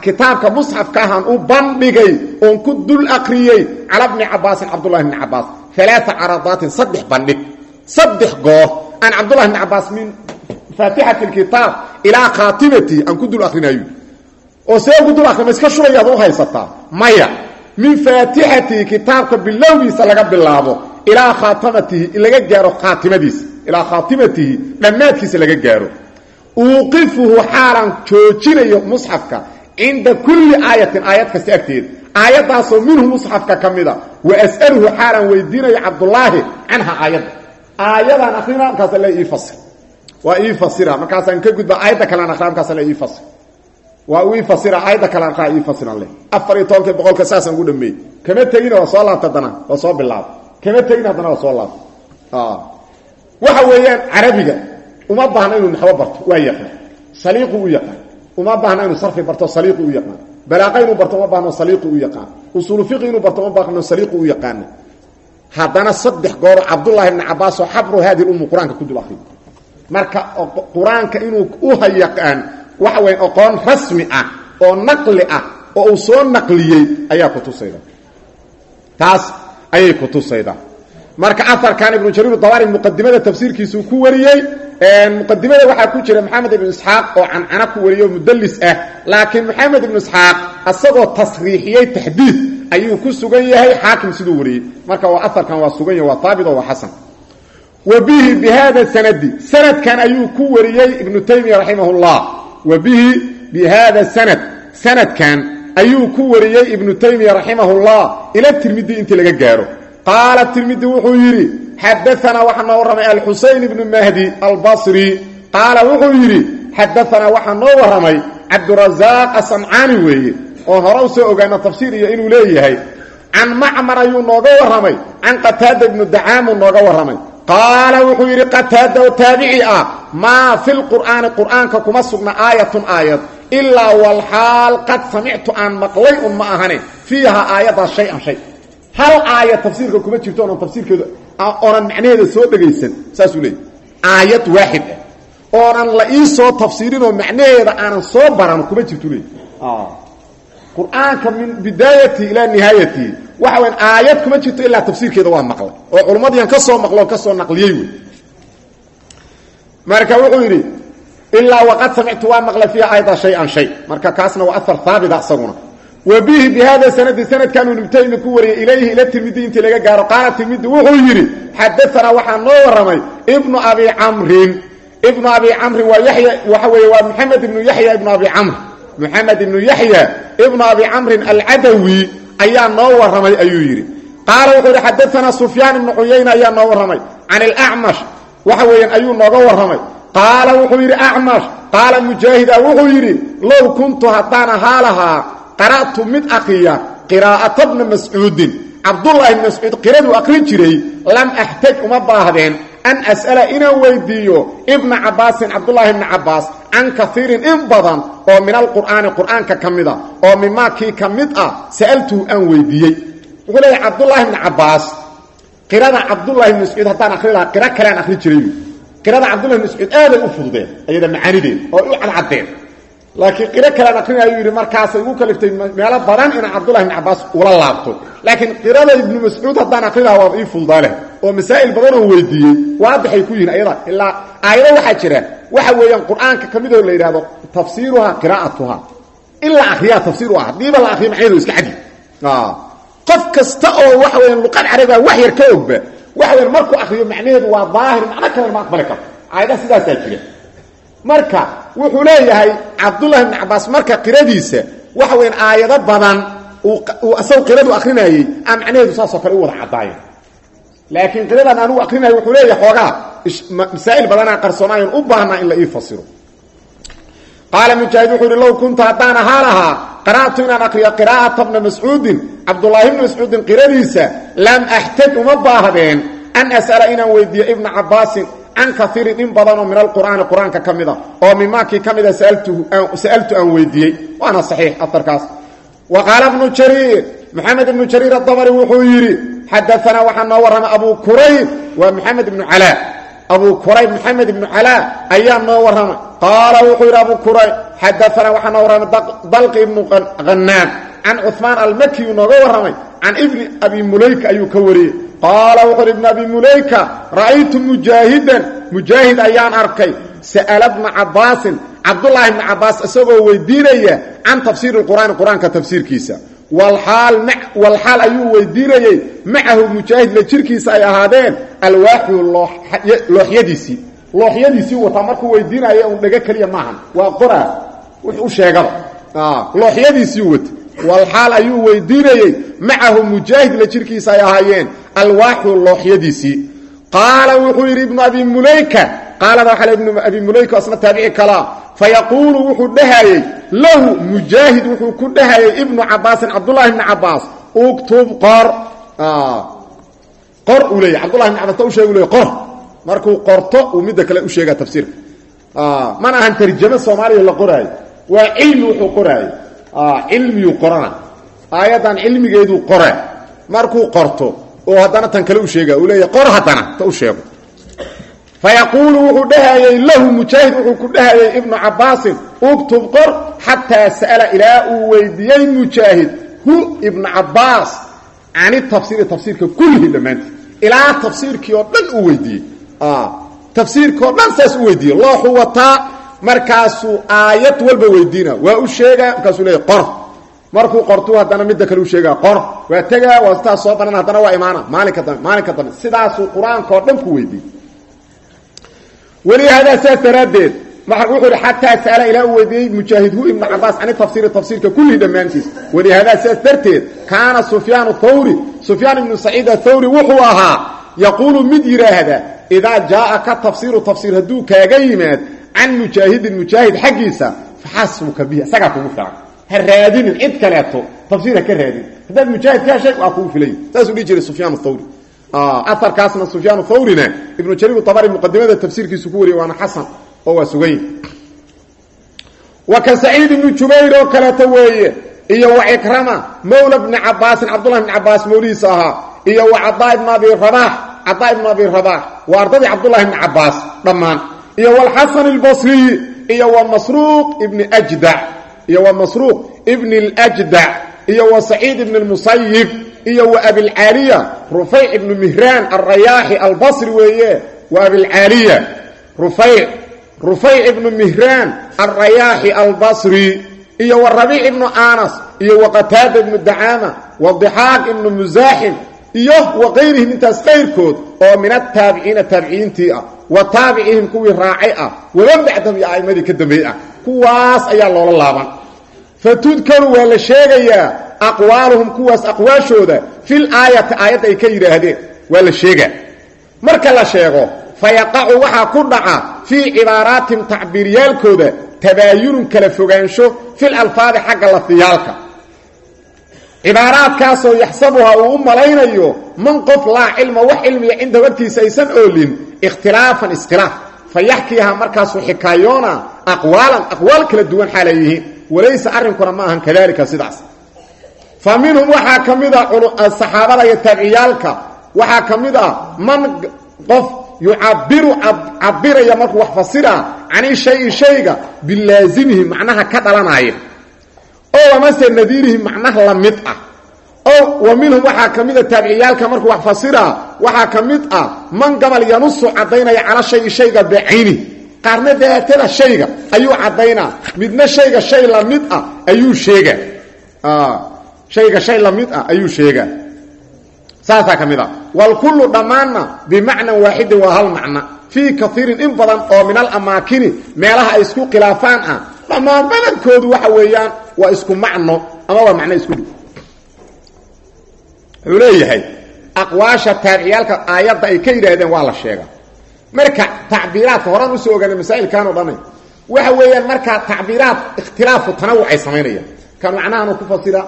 Kitaabka musxafka ahaan u bandhigay oon ku dul akriyey cala bni cabaasin cabdullahi bni cabaas alaaa caradaatin saddex bandhig. Saddex goor aan cabdullahi bni cabaas min faatixati lkitaab ilaa khaatimatihi aan ku dul akrinayo oo see ugu dul akri iska shubayaad u haysataa? Maya. Min faatixatihi kitaabka bilowgiisa laga bilaabo ilaa khaatamatihi laga gaaro khaatimadiisa ilaa khaatimatihi dhammaadkiisa laga gaaro. Uuqifuhu xaalan joojinayo musxafka cinda kulli aayatin aayad kasta agteeda aayaddaasoo minhu musxafka ka mida. Wa as'aluhu xaalan weydiinayo cabdulaahi canha aayadda. Aayadaan akrina markaasa le ii fasir. Waa ii fasira. Ka gudba aayadda kalean akraa markaasa le ii fasir. Waa ii fasira. Aayadda kalean akraa ii tobankii boqolka saasaan ugu dhameey kama tegina waa soo laabta haddana waa soo bilaaba kama tegin haddana waa soo laabta waxa weeyaan carabiga uma baahna inuu naxwo barto waa yaqaan. Saliiqu u yaqaan. Uma baahna inuu sarfi barto saliiqu u yaqaan. Balaaqa inuu barto uma baahno saliiqu u yaqaan. Usuulu fiqi inuu barto uma baahno saliiqu u yaqaana haddana saddex gooro cabdullahi ibni cabaas oo xabru haadi ummu qur'aanka ku dul akriyo marka qur'aanka inuu u hayaqaan waxa weya aqoon rasmi ah oo naqli ah oo uu soo naqliyey ayaa kutusayda taas ayay kutusaydaa marka aarkan ibnu jariir dabari muqadimada tafsiirkiisuu ku wariyey muqadimada waxaa ku jira maxamed ibnu isxaaq oo cancana ku wariyey oo mudallis ah. Laakiin maxamed ibnu isxaaq asagoo tasriixiyey taxdiid ayuu ku sugan yahay xaakim siduu wariyey. Marka waa aarkan waa sugan yahay waa haabit oo xasan. Wa bihi bi hada sanadi ayuu ku wariyey ibnu taymiya raximah llah wa bihi sanad sanadkan ayuu ku wariyey ibnu taymiya raximah llah ila tirmidi intii laga gaaro. Qaala tirmidi wuxuu yidhi xadaanaa waxaa noo warramay alxusayn ibnu mahdi albasri. Qaala wuxuu yidhi xadaanaa waxaa noo warramay cabdurasaaq asancaani weeye oon hore u soo ogaana tafsiir iyo inuu leeyahay. Can macmar ayuu nooga warramay can qataada ibnu dacaamuu nooga warramay. Qaala wuxuu yidhi qataada oo taabici ah maa fi lqur'aani qur'aanka kuma sugna aayatun aayad ilaa walxaal qad samictu aan maqlay un ma ahane fiiha aayaddaas shay-an shay. Hal aayad tafsiirka kuma jirto oonan tafsiirkeedu oonan macnaheeda soo dhegaysan saasuu leeyay aayad waaxid ah oonan la ii soo tafsiirinoo macnaheeda aanan soo baran kuma jirtu leey qur'aanka min bidaayati ilaa nihaayati. Waxa weyan aayad kuma jirto ilaa tafsiirkeeda waa maqlay. Oo culummadiian ka soo maqlo ka soo naqliyey marka wuxuu yidhi ilaa waqad samictu waa maqlay fiiha aayada shay-an shay marka kaasna waa ahar haabita isaguna wa bihi bi hada sanadi sanadkanuu ibnu taymi ku wariyey ilayhi ila tirmidi intii laga gaaro qaala tirmidi wuxuu yidhi xadaanaa waxaa noo warramay ibnu abi camrin ibnu abi camrin waa yaya waxa weeye waa maxamed ibnu yaxya ibnu abi camr maxamed ibnu yaxya ibnu abi camrin alcadawi ayaa noo warramay ayuu yidhi qaala wuxuu yidhi qaala wuxuu yidhi acmash qaala mujaahida wuxuu yidhi low kuntu haddaan ahaa lahaa qara'tu mid akriya qiraa'ata bna mascuudin. Cabdullaahi bn mascuud qiraduu akrin jiray lam axtaj uma baahdeen an as'ala inaan weydiiyo ibna cabbaasin cabdullaahi bni cabbaas can kaiirin in badan oo min alqur'aani qur'aanka ka mid a oo mimaa kii ka mid ah sa'altuhu aan weydiiyey. Wuxuu leeyahy cabdullaahi bni cabbaas qirada cabdullahi bn mascuud haddaan akri lahaa qiro kalean akri jiray qirada cabdullahi mascuud aaday u fududeen ayada macaanideed oo u cadcaddeen. Laakiin qiro kalean akrin ayuu yidhi markaasay igu kaliftay meelo badan inaan cabdullahi bn cabbaas ula laabto. Laakiin qirada ibnu mascuud haddaan akri lahaa waa ii fududaa leh oo masaa'il badan oo weydiiyey waadixay ku yihiin ayada ilaa aayado waxaa jira. Waxa weeyaan qur'aanka ka midoo la yidhaahdo tafsiiruhaa qiraa'atuhaa. In la akriyaa tafsiir u ah haddiiba la akriyo macnaheedu iska cadi qof kasta oo waxa weyaan luqad carabiga wax yar ka ogba waxa weyaan markuu akriyo macnaheedu waa daahir macno kale ma aqbali karto. Aayadaha sidaasaa jira. Marka wuxuu leeyahay cabdullahi bni cabbaas marka qiradiisa waxa weyaan aayado badan uu asagu qiradu akrinayey aan macnaheedu saasoo kale u wada cadaayen laakiin qiradan anugu akrinayo wuxuu leeyahay xoogaa masaa'il badanaa qarsoonaayan u baahnaa in la ii fasiro qaala mujaahid wuxuu ihi low kuntu haddaan ahaa lahaa qara'tu inaan akriyo qiraa'ata bna mascuudin cabdullaahi bni mascuudin qiradiisa lam axtaj uma baahdeen an as'ala inaan weydiiyo ibna cabbaasin can kaiirin in badanoo min alqur'aani qur'aanka ka mida oo mimaakii ka mida sa'altu aan weydiiyey waana saxiix aarkaas wa qaala bnu jariir maxamed ibnu jariir adabari wuxuu yidhi xadaanaa waxaa noo warramay abu kurayb waa maxamed ibnu calaa abu kurayb maxamed ibnu calaa ayaa noo warramay qaala wuxuu yidhi abu kurayb xadaanaa waxaa noo warramay dalqi ibnu hannaam can cuثmaan almakiyu nooga warramay. Can ibni abi mulayka ayuu ka wariyey. Qaala wuxuu yidhi ibnu abi mulayka ra'aytu mujaahidan. Mujaahid ayaan arkay. Sa'ala bna cabbaasin cabdullaahi bni cabbaas isagoo weydiinaya can tafsiiri qur'aani qur'aanka tafsiirkiisa walxaal ayuu weydiinayey. Macahu mujaahid la jirkiisa ay ahaadeen alwaaxu looxyadiisii looxyadiisii wataa markuu weydiinaya un dhego keliya maahan waa qoraa wux u sheegaba. Looxyadiisii wata walxaal ayuu weydiinayey. Macahu mujaahid la jirkiisa ay ahaayeen alwaaxu looxyadiisii qaala wuxuu yidhi ibnu abi mulayka. Qaalada waxaa ibnu abi mulayka asna taabici kalaa fayaquulu wuxuu dhahayey lahu mujaahid wuxuu ku dhahayey ibnu cabaasin cabdullahi ibni cabaas uktub qor qor uu leeyay cabdullahi ibn cabas ta u sheeg u leey qor markuu qorto uu midda kale u sheegaa tafsiirka mana ahan tarjamo soomaaliya la qoraayo waa cilmi wuxuu qoraayo cilmiyuu qorana aayaddan cilmigeeduu qore markuu qorto oo haddana tan kale u sheega uu leeya qor haddana ta u sheego fayaquulu wuxuu dhahayey lahu mujaahid wuxuu ku dhahayey ibnu cabaasin uktub qor xataa sa'ala ilaa uu weydiiyey mujaahid hu ibnu cabaas cani tafsiiri tafsiirka kullihi dhammaantii ilaa tafsiirkii oo dhan uu weydiiyey tafsiirkii oo dhan saas u weydiiyey looxu wataa markaasuu aayad walba weydiina waa u sheegaa markaasuu leeya qor markuu qortu haddana midda kale u sheegaa qor waa tegaa waa sidaas soo banan haddana waa imaana maalinka dambe maalinka dambe sidaasuu qur'aanka oo dhan ku weydiiyey welihadaa saas daraaddeed wuxuu ihi xataa sa'ala ilaa uu weydiiyey mujaahidhu ibnu cabaas cani tafsiiri tafsiirka kullihi dhammaantiis. Welihadaa sidaas darteed kaana sufyaan thawri sufyaan ibnu saciid athawri wuxuu ahaa yaquulu mid yidhaahda idaa jaaaka tafsiiru tafsiir hadduu kaaga yimaad can mujaahidin mujaahid xaggiisa faxasbuka bihi isagaa kugu filan. Ha raadinin cid kaleeto tafsiir ha ka raadin. Haddaad mujaahid ka heshay waa kugu filay saasuu dhihi jiray sufyaan thawri aarkaasna sufyaan thawrina ibnu jariir abari muqadimada tafsiirkiisu ku wariyay waana xasan oo waa sugan wa ka saciid ibnu jubayr oo kaleeto weeye iyo wa cikrama mawla bni cabaasin cabdullahi bni cabaas mawlihiisa ahaa iyo wa cadaa ibn abi rabax cadaa ibnu abi rabax waa ardadii cabdullahi bni cabaas dhammaan iyo wlxasan albasriyi iyo wa masruuq ibni ajdac iyo wa masruuq ibni اljdac iyo wa saciid ibni اlmusayib iyo wa abilcaaliya rufayc ibnu mihraan alrayaaxi albasri weeye wa abilcaaliya rufayc rufayc ibnu mihraan alrayaaxi albasri iyo wa rabiic ibnu anas iyo wa qataada ibnu dacaama wa dixaaq ibnu musaaxim iyo wa kayrihim intaas kayrkood oo min ataabiciina taabiciintii ah wa taabicihim kuwii raacay ah waman bacdahum iyo a'immadii ka dambeeyey ah kuwaas ayaa loola laaban. Fatudkaru waa la sheegayaa aqwaaluhum kuwaas aqwaashooda fil aayati aayadda ay ka yidhaahdeen. Waa la sheegaa. Marka la sheego fa yaqacu waxaa ku dhaca fii cibaaraatihim tacbiiryaalkooda tabaayunun kala fogaansho fil alfaadi xagga lafdiyaalka. Cibaaraadkaasoo yaxsabuhaa uu u malaynayo man qof laa cilma wax cilmiya cindahu agtiisa aysan oolin ikhtilaafan iskhilaaf. Fa yaxkiihaa markaasuu xikaayoona aqwaalan aqwaal kala duwan xaalay yihiin. Walaysa arrinkuna ma ahan kadalika sidaas fa minhum waxaa ka mid a saxaabada iyo taabiciyaalka waxaa ka mid ah man qof yucabiru cabiraya markuu wax fasira cani shayi shayga bilaasimihi macnaha ka dhalanaya. Oo amase nadiirihi macnaha la mid ah. O wa minhum waxaa ka mid a taabiciyaalka markuu wax fasira waxaa ka mid ah man gabal yanusu caddaynaya cala shayi shayga bicayni qaarna daatada shayga ayuu caddaynaa midna shayga shay la ah ayuu sheega shayga shay la mid ah ayuu sheegaa. Saasaa ka mid a wlkullu dhammaanna bimacnan waaxidin waa hal macna fii kaiirin in badan oo min alamaakini meelaha ay isku khilaafaan ah dhammaan badankoodu waxa weeyaan waa isku macno ama waa macno isku dhig wuxuu leeyahay aqwaasha taabiciyaalka aayadda ay ka yidhaahdeen waa la sheegaa. Marka tacbiiraadka horaan u soo ogaanay masaa'ilkan o dhanay waxa weeyaan markaa tacbiiraad ikhtilaafu tanawuc ay samaynayaan kan macnahanu ku fasira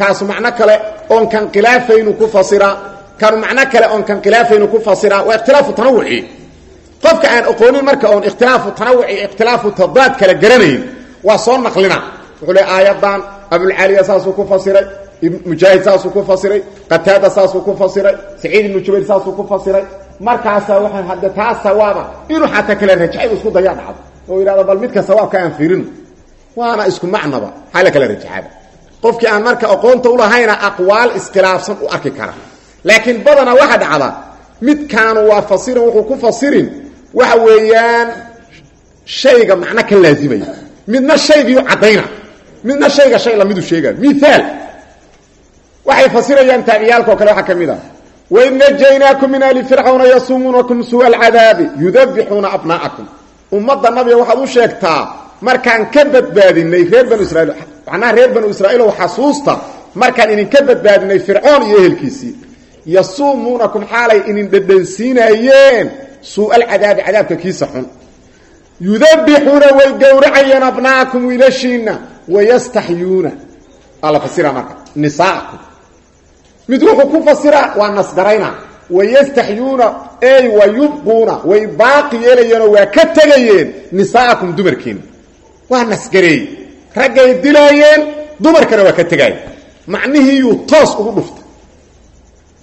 kaasu macno kale oon kan khilaafaynu ku fasira. Kanu macno kale oon kan khilaafaynu ku fasira waa ikhtilaafu tanawuci. Qofka aan aqoonin marka oon ikhtilaafu tanawuci ikhtilaafu tadaad kala garanayn waa soo naqlina. Wuxuu le aayadan abulcaaliya saasuu ku fasiray mujaahid saasuu ku fasiray qataada saasuu ku fasiray saciid ibnu jubayr saasuu ku fasiray. Markaasaa waa hadde taas sawaaba inuu xataa kala rajxay isku dayaa dhacdo. Oo yidhahdo bal midka sawaabka aan fiirino waana isku macnaba maxaa la kala rajaxaaba qofkii aan marka aqoonta ulahayna aqwaal iskhilaafsan u arki kara. Laakiin badana waxa dhacda midkaanu waa fasirin wuxuu ku fasirin waxa weeyaan shayga macno ka laazimaya. Midna shaygiiu caddayna midna shayga shay lamidu sheegaa. Miaal waxay fasirayaan taabiciyaalka oo kale waxaa ka mid ah waid najaynaakum min ali fircawna yasumuunakum suua alcadaabi yudabixuuna abnaa'akum. Ummadda nabiga waxaad u sheegtaa markaan ka badbaadinay reer banu israiil macnaha reer banu israa'iilow xasuusta markaan idinka badbaadinay fircoon iyo ehelkiisii yasuumuunakum xaalay idin dhadhansiinayeen suua alcadaabi cadaabka kiisa xun. Yudabixuuna way gowracayeen abna'akum wiilashiinna wayastaxyuuna. Aa la fasira marka nisaakum. Mid wuxuu ku fasira waa nasgarayna. Wayastaxyuuna ey wayubquuna way baaqi yeelayeenoo waa ka tegayeen nisaa'akum dumarkiina waa nasgareey raggay dilaayeen dumarkana waa ka tegaayeen macnihiiyuu toos ugu dhuftay.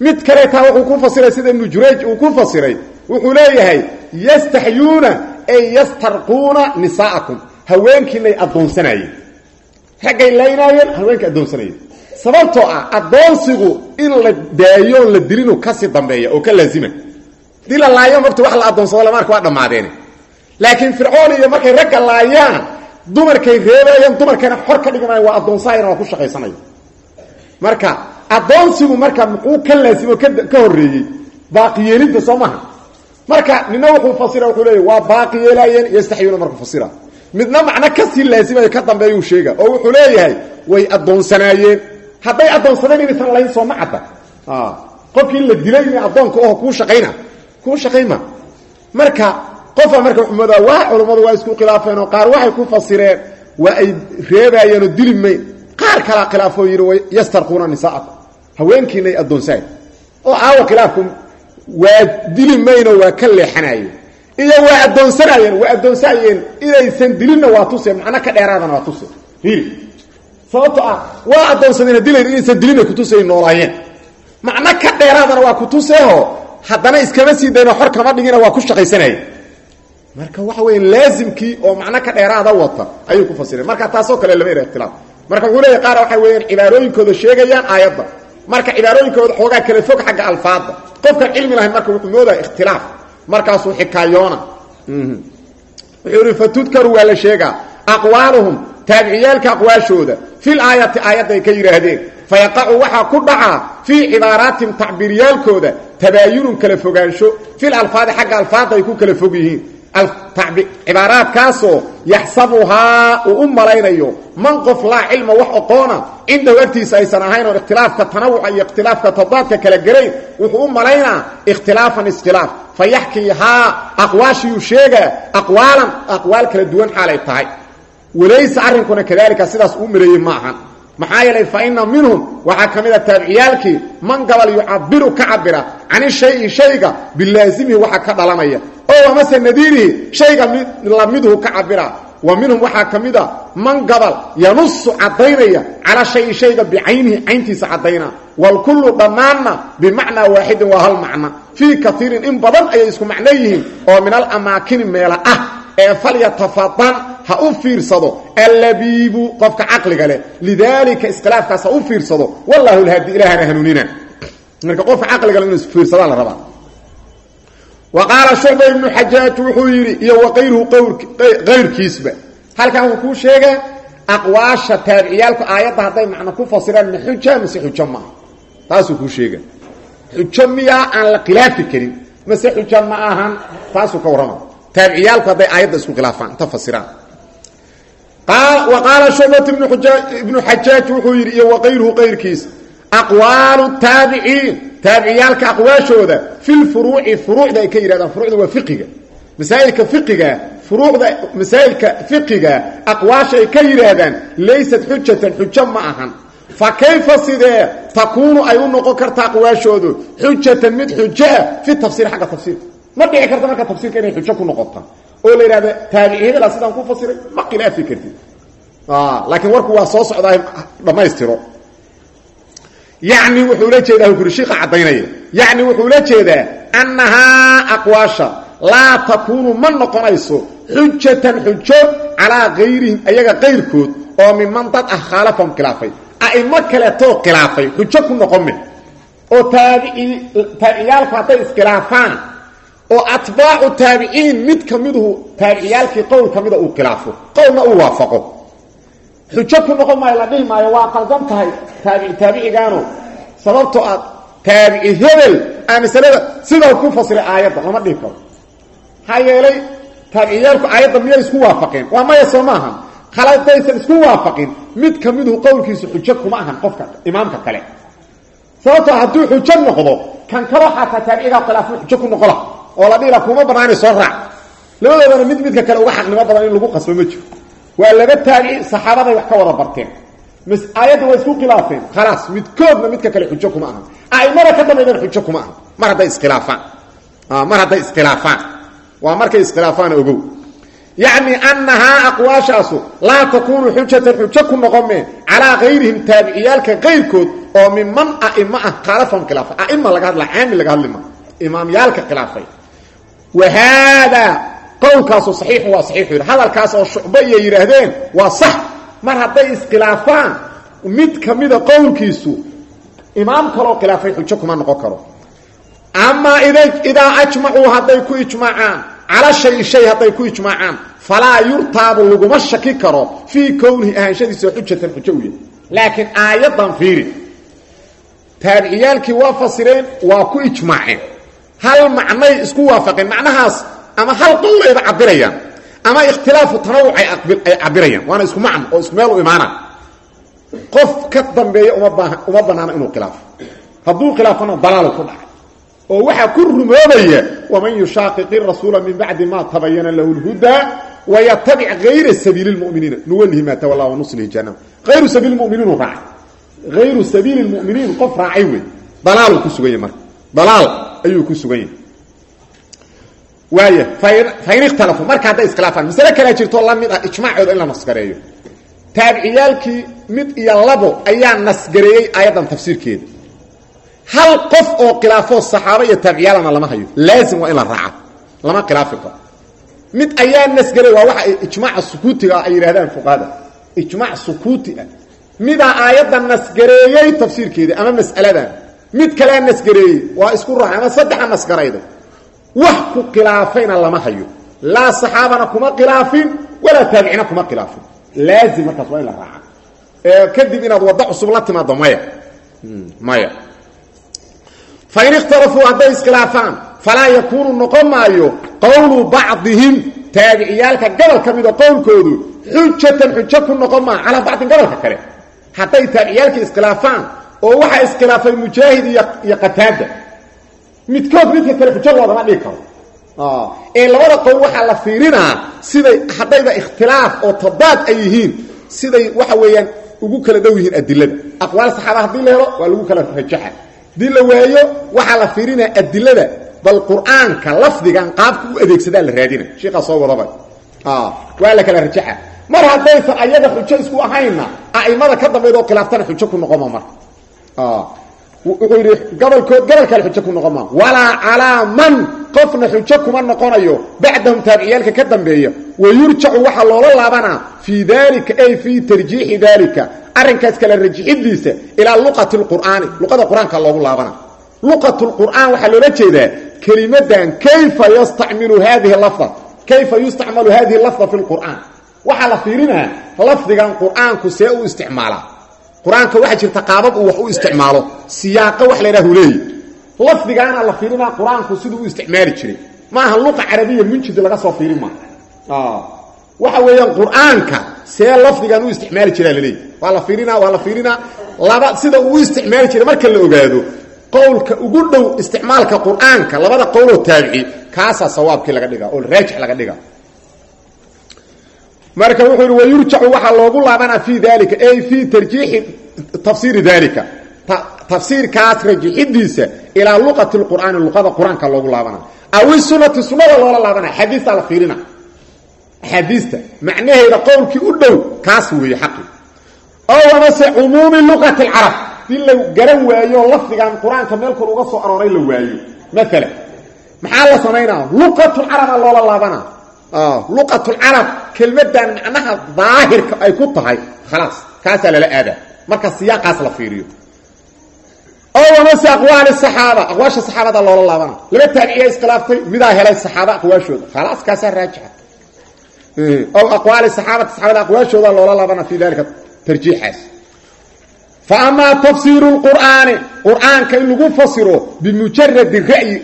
Mid kaleetaa wuxuu ku fasiray sida ibnu uu ku fasiray wuxuu leeyahay yastaxyuuna ay yastarquuna nisaa'akum haweenkiinay addoonsanaayeen raggay laynaayeen haweenkay addoonsanayeen. Sababtoo ah addoonsigu in la daayoon la dilinu ka sii dambeeya oo ka laazima. Dii la laayo marta wax la addoonsado lama waa dhammaadeene laakiin fircoon iyo markay ragga laayaan dumarkay reebayaan dumarkayna xor ka dhigmayan waa addoonsahayna waa ku shaqaysanaya marka addoonsigu marka muxuu ka laazimo ka horreeyey? Baaqiyeelinta soo marka nina wuxuu fasira wuxuu leeya waa baaqi yeelaayeen yastaxyuuna markuu fasira. Midna macno ka sii laazimayo ka dambeeyuu sheega oo wuxuu leeyahay way addoonsanaayeen. Hadday addoonsadeen inaysan lahayn sooma cadda. Qofkii la dilay in addoonka oho kuu shaqayna kuu marka qofa marka moodaa waa culummadu waa isku khilaafeen oo qaar waxay ku fasireen waa ay reebaayeen oo dili mayn qaar kalaa khilaafoo yidhi yastarquuna nisaa'akum haweenkiinay addoonsaayen oo aawa khilaafku waa dili maynoo waa ka leexanaayeen iyo waa addoonsanaayeen waa addoonsaayeen inaysan dilinna waa tuse macno ka dheeraadana waa tuse fiiri sababto ah waa addoonsadeen dilayn inaysan dilinna ka dheeraadana waa kutuseeho haddana iskama sii dayno xor kama dhigina waa ku shaqaysanayeen marka waxa weya laazimkii oo macno ka dheeraada wata ayuu ku fasireen marka taasoo kale lama ira ikhtilaaf marka wuxuu leeyahy qaar waxay weeyaan cibaarooyinkooda sheegayaan aayadda. Marka cibaarooyinkooda xoogaa kala fog xagga alfaadda. Qofkan cilmi lahayn marka wuxuu moodaya ikhtilaaf. Markaasuu xikaayoona wuxuu ihi fatudkaru waa la sheegaa. Aqwaaluhum taabiciyaalka aqwaashooda fil aayati aayadda ay ka yidhaahdeen fayaqacu waxaa ku dhacaa fii cibaaraatihim tacbiiryaalkooda tabaayunun kala fogaansho fil alfaadi xagga alfaadda ay ku kala fog yihiin cibaaraadkaasoo yaxsabuhaa uu u malaynayo man qof laa cilma wax oqoona cindahu agtiisa aysan ahayn oon ikhtilaafka tanawuca iyo ikhtilaafka tadaadka kala gelayn wuxuu u malaynaa ikhtilaafan iskhilaaf. Fa yaxkii haa aqwaashiyuu sheegaa aqwaalan aqwaal kala duwan xaalay tahay. Walaysa arrinkuna kadalika sidaas uu maleeyey ma ahan. Maxaa yeelay fa ina minhum waxaa ka mid a taabiciyaalkii man gabal yucabiru ka cabira cani shayi shayga bilaasimihi waxa ka dhalanaya oo amase nadiirihi shayga lamidhu ka cabira. Wa minhum waxaa ka mid a man gabal yanusu caddaynaya calaa shayi shayga bicaynihi cayntiisa caddayna. Waalkullu dhammaanna bimacnaa waaxidin waa hal macna. Fii kaiirin in badan ayay isku macno yihiin oo min alamaakini meela ah ee falyatafadan ha u fiirsado allabiibu qofka caqliga leh. Lidaalika iskhilaafkaas ha u fiirsado. Wallahu lhaadi ilaahana hanuunina marka qofka caqliga wa qaala shucba ibnu xajaaj wuxuu yidhi iyo waqayruhu qayrkiisba. Halkan wuxuu kuu sheegaa aqwaasha taabiciyaalku aayadda hadday macno ku fasiraan ma xuja mise xujo maaha taasuu kuu sheega xujo miyaa aan la khilaafi karin mase xujo ma ahan taasuu ka warrama taabiciyaalku hadday aayadda isku khilaafaan inta fasiraan. Wa qaala shucbat ibnu xajaaj wuxuu yidhi iyo waqayruhu qayrkiis aqwaalu taabiciin taabiciyaalka aqwaashooda fi lfuruuci furuucda ay ka yidhahdaan furuucda waa fiqiga. Masaa'ilka fiqiga furuucda masaa'ilka fiqiga aqwaasha ay ka yidhaahdaan laysat xujatan xujo ma ahan. Fa kayfa sidee takuunu ay u noqon karta aqwaashoodu? Xujatan mid xujoa fi tafsiir xagga tafsiirka. Ma dhici karta marka tafsiirka inay xujo ku noqota oo la yidhahda taabiciyadala sidaan ku fasiray ma khilaafi kartid. Laakiin warku waa soo socdaa dhammaystiro yacni wuxuu la jeedaa hukuri shiika caddaynaya. Yacni wuxuu la jeedaa annahaa aqwaasha laa takuunu ma noqonayso xujatan xujo calaa kayrihim ayaga qayrkood oo miman dad ah khaalafahum khilaafay. A'imo kaleetoo khilaafay xujo ku noqon me oo taabici taabiciyaalku hadday iskhilaafaan oo atbaacu taabiciin mid ka miduhu taabiciyaalkii qowl ka mida uu khilaafo qowlna uu waafaqo xujo ku noqon la dhihi maayo waa qaldan tahay taabici taabicigaano sababtoo aad taabici hebel aa masalada sidaa ku fasiray aayadda lama dhihi karo. Maxaa yeelay miyay isku waafaqeen? Waa maya soo maaha khaladaysan isku waafaqin. Mid ka miduhu qowlkiisu xujo kuma ahan qofka imaamka kale. Sababtoo hadduu xujo noqdo kan kaloo xataa taabicigaa khilaafo xujo ku noqola oo la dhihila kuma banaana soo raac. Labadoodana mid midka kale uga xaqnimo badan in lagu qasbo ma jiro waa laba taabici saxaabaday wax ka wada barteen. Aayadda waa isku khilaafeen. Khalaas midkoodna midka kale xujo kuma ahan. Aimada ka dambaydana xujo kuma ahan. Mar hadday iskhilaafaan. Mar hadday iskhilaafaan. Waa markay iskhilaafaan ogow. Yacni annahaa aqwaashaasu laa takuunu xujatan xujo ku noqome calaa kayrihim taabiciyaalka kayrkood oo minman aima ah khaalafahum khilaafa. Aima laga hadla caamil laga haadaa qowlkaasu saxiixu waa saxiixu yidhi. Hadalkaas oo shucbo iyo yidhaahdeen waa sax. Mar hadday iskhilaafaan mid kamida qowlkiisu imaam kaloo khilaafay xujo kuma noqon karo. Amaa idaa ajmacuu hadday ku ijmaacaan cala shay shay hadday ku ijmaacaan falaa yurtaabu laguma shaki karo fii kownihi ahaanshadiisa xujatan xujo u yahy laakiin aayaddan fiiri taabiciyaalkii waa fasireen waa ku ijmaaceen. Hal macnay isku waafaqeen. Macnahaas ama hal qollayba cabirayaan ama ikhtilaafu tanawuc ay cabirayaan waana isku macno oo isku imaana. Qof ka dambeeya uma banaano inuu khilaafo hadduu khilaafana dalaalu ku dhacay. Oo waxaa ku rumoobaya waman yushaaqiqi rasuula min bacdi ma tabayana lahu lhudaa wayatabic hayra sabiili lmuminiina nuwalihi maa tawalla wanuslihi janam ayru sabiili muminiinu raacay. Ayru sabiili lmuminiin qof raacay wey ku sugan yahy marka. Dalaal ayuu ku sugan yahay waaya fain ikhtalafuu marka hadday iskhilaafaan masale kalea jirtoo la mid ah ijmaacooda in la nasgareeyo. Taabiciyaalkii mid iyo labo ayaa nasgareeyey aayaddan tafsiirkeeda. Hal qof oo khilaafoo saxaaba iyo taabiciyaalana lama hayo. Laazim waa in la raaca lama khilaafi karo mid ayaa nasgareey waa waxa ijmaaca sukuutiga ah ay yidhahdaan fuqahada. Ijmaac sukuuti ah. Midaa aayadda nasgareeyey tafsiirkeeda ama mas'aladan. Mid kalea nasgareeyey waa isku raaca ama saddexa nasgarayda wax ku khilaafayna lama hayo. Laa saxaabana kuma khilaafin walaa taabicina kuma khilaafin. Laazim markaas waa in la raaca. Kadib inaad waddo cusub la timaado maya. Maya. Fain ikhtalafuu hadday iskhilaafaan falaa yakuunu noqon maayo qowlu bacdihim taabiciyaalka gobol ka mida qowlkoodu xujatan xujo ku noqon maa calaa bacdin gobolka kale. Hadday taabiciyaalka iskhilaafaan oo waxaa iskhilaafay mujaahid iyo qataada midkood midka kale xujo loodama dhigi karo. Ee labada qowl waxaa la fiirinaa siday haddayba ikhtilaaf oo tadaad ay yihiin siday waxa weeyaan ugu kala dhow yihiin adilada aqwaal saxaaba haddii la helo waa lagu kala rajaxa. Haddii la waayo waxaa la fiirinaa adilada bal qur'aanka lafdigan qaabka u adeegsadaa la raadina. Sheekaa soo wadaba waa la kala rajaxa. Mar haddaysan ayaga xujo isku ahaynna a'imada ka dambeydoo khilaaftana xujo ku noqoma marka wuxuu yidhi gobolkood gobol kale xujo ku noqon maa. Walaa calaa man qofna xujo kuma noqonayo bacdahum taabiciyaalka ka dambeeya. Wayurjacu waxaa loola laabanaa fii dalika ay fii tarjiixi dalika arrinkaas kale rajixidiisa ilaa luqati lqur'aani luqada qur'aanka loogu laabana luqat lqur'aan waxaa loola jeedaa kelimadan kayfa yastacmilu hadihi lafda? Kayfa yustacmalu hadihi lafda fi lqur'aan waxaa la fiirinaa lafdigan qur'aanku see u isticmaalaa qur'aanka waxaa jirta qaabab uu wax u isticmaalo. Siyaaqa wax la ydhahu leeyi lafdigaana la fiirinaa qur'aanku siduu u isticmaali jiray. Ma aha luqa carabiya munjid laga soo fiirin maa waxa weeyaan qur'aanka see lafdigan u isticmaali jiraa laleeyi waa la fiirinaa waa laba sida uu u isticmaali jiray marka la ogaado qowlka ugu dhow isticmaalka qur'aanka labada qowloo taabici kaasaa sawaabkii laga dhiga oo raajix laga dhiga marka wuxuu yidhi wayurjacu waxaa loogu laabanaa fii dalika ay fii tarjiixi tafsiiri dalika tafsiirkaas rajixidiisa ilaa luqati lqur'aani luqada qur'aanka loogu laabana aw isunati sunada loola laabana axaadiistaa la fiirina. Axaadiista macnaheeda qowlkii u dhow kaas weeye xaqi. Ow amase cumuumi luqati alcarab dii la garan waayo lafdigan qur'aanka meel kor uga soo arooray la waayo. Maalan maxaa la samaynaa luqatulcaraba loola laabana luqatulcarab kelmadan macnaha daahirka ay ku tahay khalaas kaasaa lala aadaa marka siyaaqaas la fiiriyo ow amase aqwaali saxaaba aqwaasha saxaabada loola laabana laba taabiciya iskhilaaftay midaa helay saxaaba aqwaashooda khalaas kaasaa raajixa ow aqwaali saxaabata saxaabada aqwaashooda loola laabana fii dalika tarjiixaas fa amaa tafsiiru lqur'aani qur'aanka in lagu fasiro bimujaradi ra'yi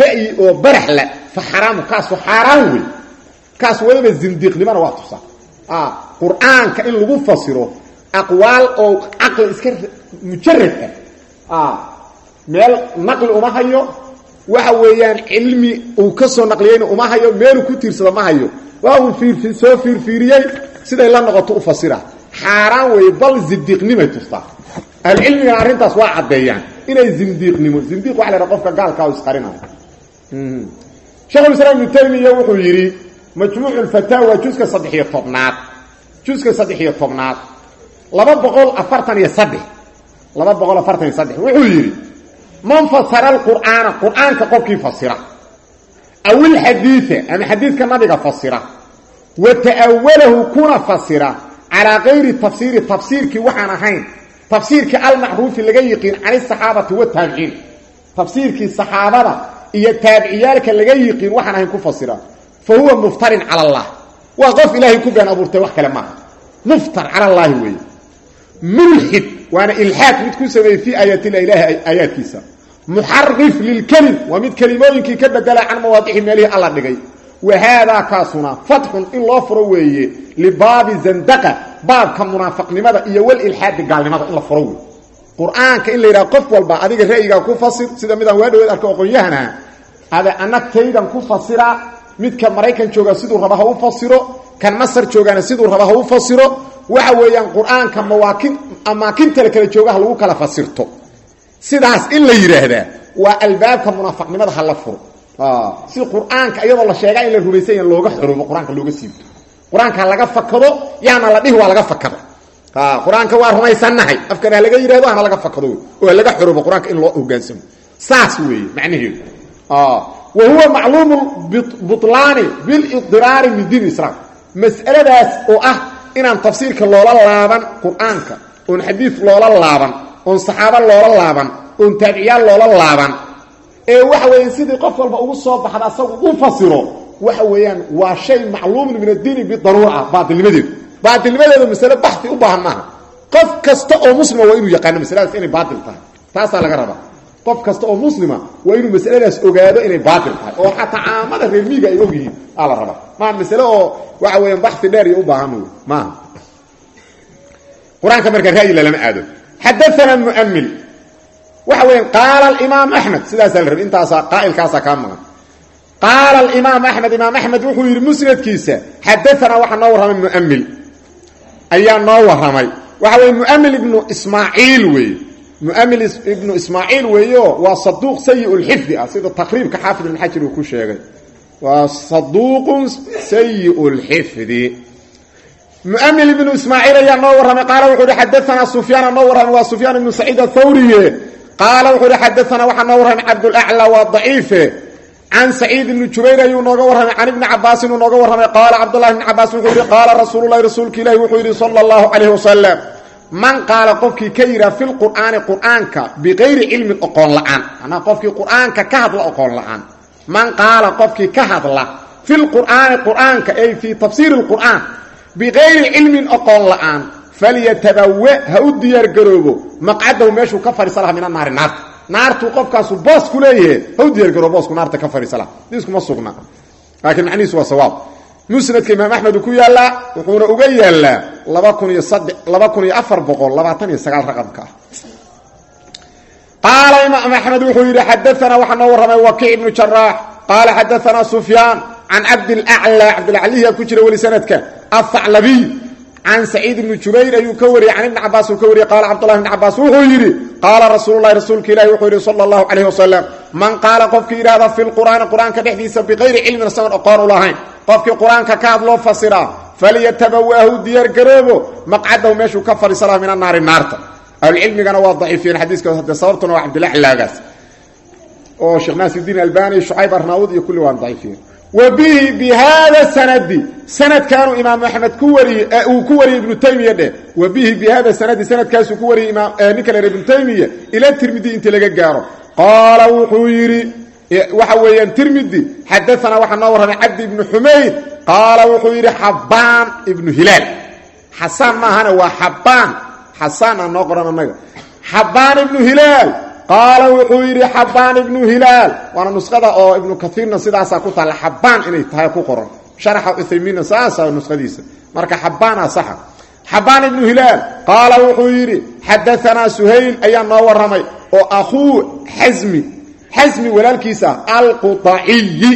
ra'yi oo baraxla fa xaraamu kaasu xaaraan wey kaas weliba zindiiqnimona waa tusa. Qur'aanka in lagu fasiro aqwaal oo caqli iska mujarad ah. Meel naqli uma hayo waxa weeyaan cilmi uu ka soo naqliyeyna uma hayo meeluu ku tiirsado ma hayo. Waa uu soo fiirfiiriyey siday la noqoto u fasira. Xaaraan weeye bal zindiiqnimay tustaa ahlucilmigana arrintaas waa caddeeyaan. Inay zindiiqnimo zindiiq waxa la yhaha qofka gaalkaa u isqarinayo. Shekhulislaam ibnu taymiya wuxuu yidhi majmuucu lfataawa juska saddex-iyo tobnaad. Juska saddex-iyo tobnaad. Laba boqol afartan iyo saddex. Laba boqol afartan iyo saddex. Wuxuu yidhi man fasara alqur'aana qur'aanka qofkii fasira aw ilxadiida ama xadiidka nabiga fasira wa ta'awalahu kuna fasira calaa kayri tafsiiri tafsiirkii waxaan ahayn. Tafsiirkii almacruufi laga yiqiin can isaxaabati wataabiciin tafsiirkii saxaabada iyo taabiciyaalka laga yiqiin waxaan ahayn ku fa huwa muftarin cala allah waa qof ilaahay ku been abuurtay wax kale maaha muftar cala allaahi weeye mulxid waana ilxaad mid ku sameeyey fii aayaatilah ilaahi aayaadkiisa muxarif lilkelim waa mid kelimooyinkii ka bedela can mawaadixi meelihii alla dhigay wa haadaa kaasuna fatxun in loo furo weeye libaabi zandaqa baabka munaafiqnimada iyo walilxaadi gaalnimada in la furo wey qur'aanka in la yidhaha qof walba adiga ra'yigaa ku fasir sida midaan waa arka aqoon-yahana ada anagtaydan ku fasira midka maraykan jooga siduu raba u fasiro kan masar joogaana siduu raba u fasiro waxa weeyaan qur'aanka mawaakin amaakinta la kala jooga ha lagu kala fasirto. Sidaas in la yidhaahdaa waa albaabka munaafiqnimada ha la furo. Si qur'aanka la sheegaa in la rumaysan looga xoroobo qur'aanka looga siibto qur'aanka laga fakado yaana la dhihi waa laga fakada qur'aanka waa rumaysannahay. Afkan laga yidhahdo hana laga fakado. Oo laga xoroobo qur'aanka in loo hogaansamo saas weeye macnaheedu wa huwa macluumu bulaani bilidiraari min diin islaam mas'aladaas oo ah inaan tafsiirka loola laaban qur'aanka oon xadiid loola laaban oon saxaabo loola laaban oon taabiciyaal loola laaban. Ee waxa weeyaan sidii qof walba ugu soo baxda asagu u fasiro waxa weeyaan waa shay macluumun min addiini bidaruura ah baatilnimadeedu baatilnimadeedu masale baxi u baahan maaha. Qof kasta oo muslima waa inuu yaqaano masaladaas inay baatil tahay. Taasaa laga rabaa qof kasta oo muslima waa inuu masaladaas ogaado inay baatil tahay oo xataa caamada reer miiga ay og yihiin aa la rabaa masale oo waxa weeyaan baxi dheer iyo u baahan wey maaha qur'aanka marka ra'yi lalama aado. Xadaana muamil waxa weya qaala alimaam axmed sidaasaa la rabay intaasaa qaa'ilkaasaa kaa maqan. Qaala alimaam axmed imaam axmed wuxuu yidhi musnadkiisa xadaanaa waxaa noo warramay muamil ayaa noo warramay waxa weye muamil ibnu ismaaciil weeye muamil ibnu ismaaciil weeyo waa saduuq sayi lxifdi ah sida taqriibka xaafid ibn xajar uu ku sheegay. Waa saduuqun sayi lxifdi muamil ibnu ismaaciil ayaa noo warramay qaala wuxuu hi xadaanaa sufyaana noo warramay waa sufyaan ibnu saciid athawriye qaala wuxuu hi xadaanaa waxaa noo warramay cabdulaclى waa daciife. Can saciid ibni jubayr ayuu nooga warramay can ibni cabaas inuu nooga warramay. Qaala cabdullahi ibni cabaas wuxuu yihi qaala rasuululahi rasuulka ilahi wuxuu yidhi sala allahu calayh wasalam man qaala qofkii ka yidhaha fi lqur'aani qur'aanka bikayri cilmin oqoon la'aan. Manaa qofkii qur'aanka ka hadla oqoon la'aan. Man qaala qofkii ka hadla fi lqur'aani qur'aanka ay fii tafsiiri lqur'aan bikayri cilmin oqoon la'aan falyatabawa ha u diyaargaroobo maqcadahu meeshuu ka fadhiisa laha min anaari naarta naartuu qofkaasu boos ku leeyahe ha u diyaargaroobo boosku naarta ka fadhiisa laha diiskuma sugna. Laakiin macnihiisu waa musnadka imaam axmed uu ku yaallaa wuxuuna uga yaallaa laba kun iyo afar boqol labaatan iyo sagaal raqamka ah qaala imaam axmed wuxuu yidhi xadaanaa waxaa noo warramay wakiic ibnu jaraax qaala xadaanaa sufyaan can cabdilaclى cabdilacliya ku jira weli sanadka athaclabiy can saciid ibni jubayr ayuu ka wariyey can ibni cabaas uu ka wariyey qaala cabdullahi ibni cabaas wuxuu yidhi qaala rasuulu lahi rasuulka ilahi wuxuu yidhi sala allahu calayh wasalam man qaala qofkii yidhahda fi lqur'aani qur'aanka dhexdiisa bikayri cilmin isagoon oqoon u lahayn qofkii qur'aanka ka hadloo fasiraa falyatabawahu diyaargaroobo maqcadahu meeshuu ka fadhiisa laha min annaari naarta ahlucilmigana waa daciifiyeen xadiiskaas hadde sababtuna waa cabdilaclaagaas oo sheekh naasidiin albani shucayb arnaawud iyo kulli waan daciifiyeen wa bihi bi hada sanadi. Sanadkaanuu imaam axmed ku wariyey uu ku wariyey ibnu taymiya dheh wa bihi bi hada sanadi sanadkaasuu ku wariyey ninka la ibnu taymiya ila tirmidi inta laga gaaro. Qaala wuxuu yidhi waxa weeyaan tirmidi xadaanaa waxaa noo warramay cabdi ibnu xumayd qaala wuxuu yidhi xabaan ibnu hilaal. Xasaan maahane waa xabaan xasaan aan noo qoran annaga. Xabaan ibnu hilaal qaala wuxuu yidhi xabaan ibnu hilaal. Waana nusqada oo ibnu kaiirna sidaasaa ku taalla xabaan inay tahay ku qoran. Sharaxa uthaymiinna saasa nusqadiisa marka xabaana saxa. Xabaan ibnu hilaal. Qaala wuxuu yidhi xadaanaa suhayl ayaa noo warramay oo akhuu xasmi. Xasmi walaalkiisa alquaciyi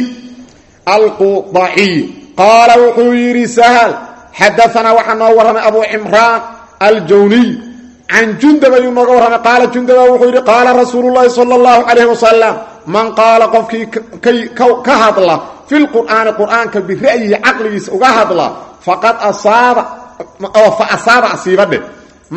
alqudaciy qaala wuxuu yidhi sahal. Xadaanaa waxaa noo warramay abu cimraan aljawniy can jundab ayuu nooga warramay qaala jundaba wuxuu yidhi qaala rasuulu llaahi sala allahu calayhi wasalam man qaala qofkii ka hadla fi lqur'aani qur'aanka bira'yihi caqligiisa uga hadla faqad asaaba oo fa asaaba asiiba dheh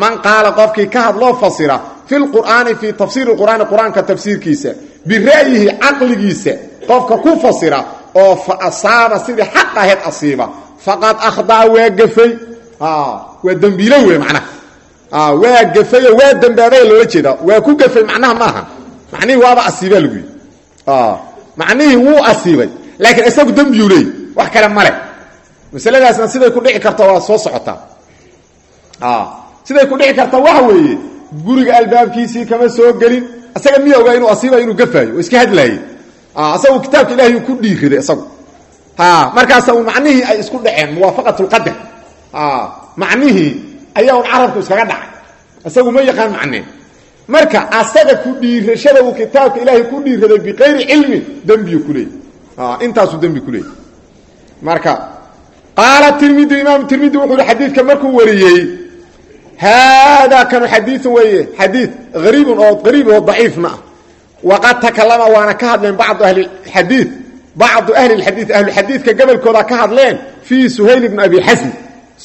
man qaala qofkii ka hadloo fasira fi lqur'aani fii tafsiiri qur'aani qur'aanka tafsiirkiisa bira'yihi caqligiisa qofka ku fasira oo fa asaaba sidii xaq ahayd asiiba faqad akhdaa waa waa dembiilo wey macnaha waa gafayo waa dembaabaya loola jeedaa. Waa ku gafay macnaha maaha. Macnihii waaba asiibaa lagu yidhi. Macnihii wuu asiibay. Laakiin isagu dembiyuu leey wax kale male masaladaasna siday ku dhici karta waa soo socotaa. Siday ku dhici karta waxa weeye guriga albaabkiisii kama soo gelin. Isaga miya inuu asiibayo inuu gafaayo oo iska hadlaayey. Isagu kitaabka ilahay ku dhiiriday isagu. Markaasa un macnihii ay isku dhaceen muwaafaqat lqadar macnihii ayaa un carabku iskaga dhacay. Isagu ma yaqaan macnee marka asaga ku dhiirashada uu kitaabka ilaahay ku dhiiraday biqayri cilmin dembiyu ku leeyay intaasuu dembi ku leeyay marka qaala tirmidi imaam tirmidi wuxuu hi xadiidka markuu wariyey haadaa kanu xadiiun weeye xadiid hariibun oo qariib oo daciifna ah. Waqad takalama waana ka hadleen bacdu ahlixadiid bacdu ahli lxadiid ahluxadiidka gobolkooda ka hadleen fii suhayl ibni abi xasmi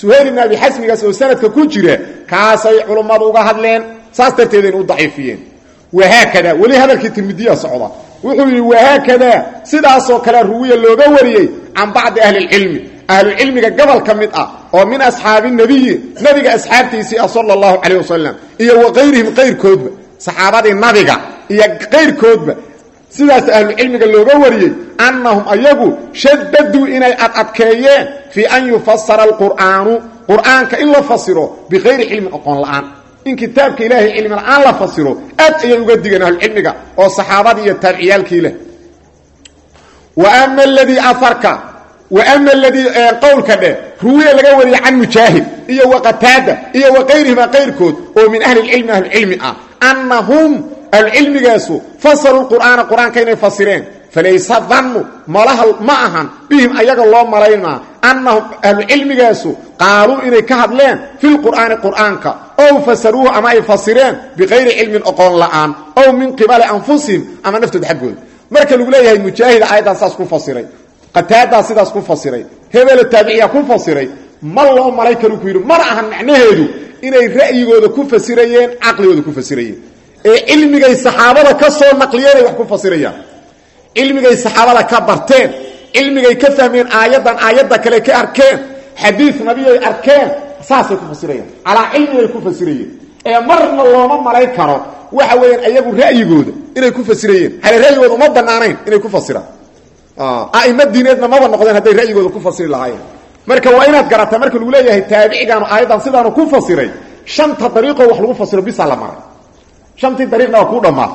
suhayl ibni abi xasmigaas oo sanadka ku jira kaasay culummadu uga hadleen saas darteedayna u daciifiyeen. Wahaakada weli hadalkii tirmidiya socda wuxuu yidhi wahaakadaa sidaasoo kale ruwiya looga wariyey can bacdi ahli lcilmi ahlucilmiga gobol ka mid ah oo min asxaabi nebiyi nabiga asxaabtiisii ah sala allahu calayh wasalam iyo wa kayrihim qayrkoodba saxaabadii nabiga iyo qayrkoodba sidaas ahlucilmiga looga wariyey annahum ayagu shadaduu inay adadkeeyeen fii an yufasara alqur'aanu qur'aanka in la fasiro bikayri cilmin oqoon la'aan. In kitaabka ilaahay cilmi la'aan la fasiro aad ayay uga digeen ahlucilmiga oo saxaabadii iyo taabiciyaalkii leh. Ama aladii afarka wa ama aladii qowlka dheh ruwiya laga wariyey can mujaahid iyo wa qataada iyo wa kayrihima qayrkood oo min ahli ah ahlucilmigaasu fasaruu qur'aana qur'aanka inay fasireen falaysa dannu malaha ma ahan bihim ayaga loo malaymaa annahum ahlucilmigaasu qaaluu inay ka hadleen filqur'aani qur'aanka. Ow fasaruuhu ama ay fasireen bikayri cilmin oqoon la'aan ow min qibali anfusihim ama naftooda xaggooda. Marka lagu leeyahay mujaahida aayaddan saas ku fasiray qataadaa sidaas ku fasiray hebelo taabiciya ku fasiray ma loo malay karu ku yidhi mana ahan macnaheedu inay ra'yigooda ku fasirayeen caqligooda ku fasirayeen ee cilmigay saxaabada ka soo naqliyeenay wax ku fasirayaan. Cilmigay saxaabada ka barteen. Cilmigay ka fahmeen aayaddan aayadda kale ka arkeen. Xadiid nabiyay arkeen. Saasay ku fasirayaan. Calaa cilmigay ku fasirayeen. Ee marna looma malayn karo. Waxa weeyaan ayagu ra'yigooda inay ku fasirayeen. Hale ra'yigooda uma banaanayn inay ku fasiraan. A'imo diineedna maba noqdeen hadday ra'yigooda ku fasiri lahaayeen. Marka waa inaad garataa marka lagu leeyahay taabicigaanu aayaddan sidaanu ku fasiray shanta dariiqoo wax lagu fasiro bisaa shantii dariiqna waa kuu dhammaad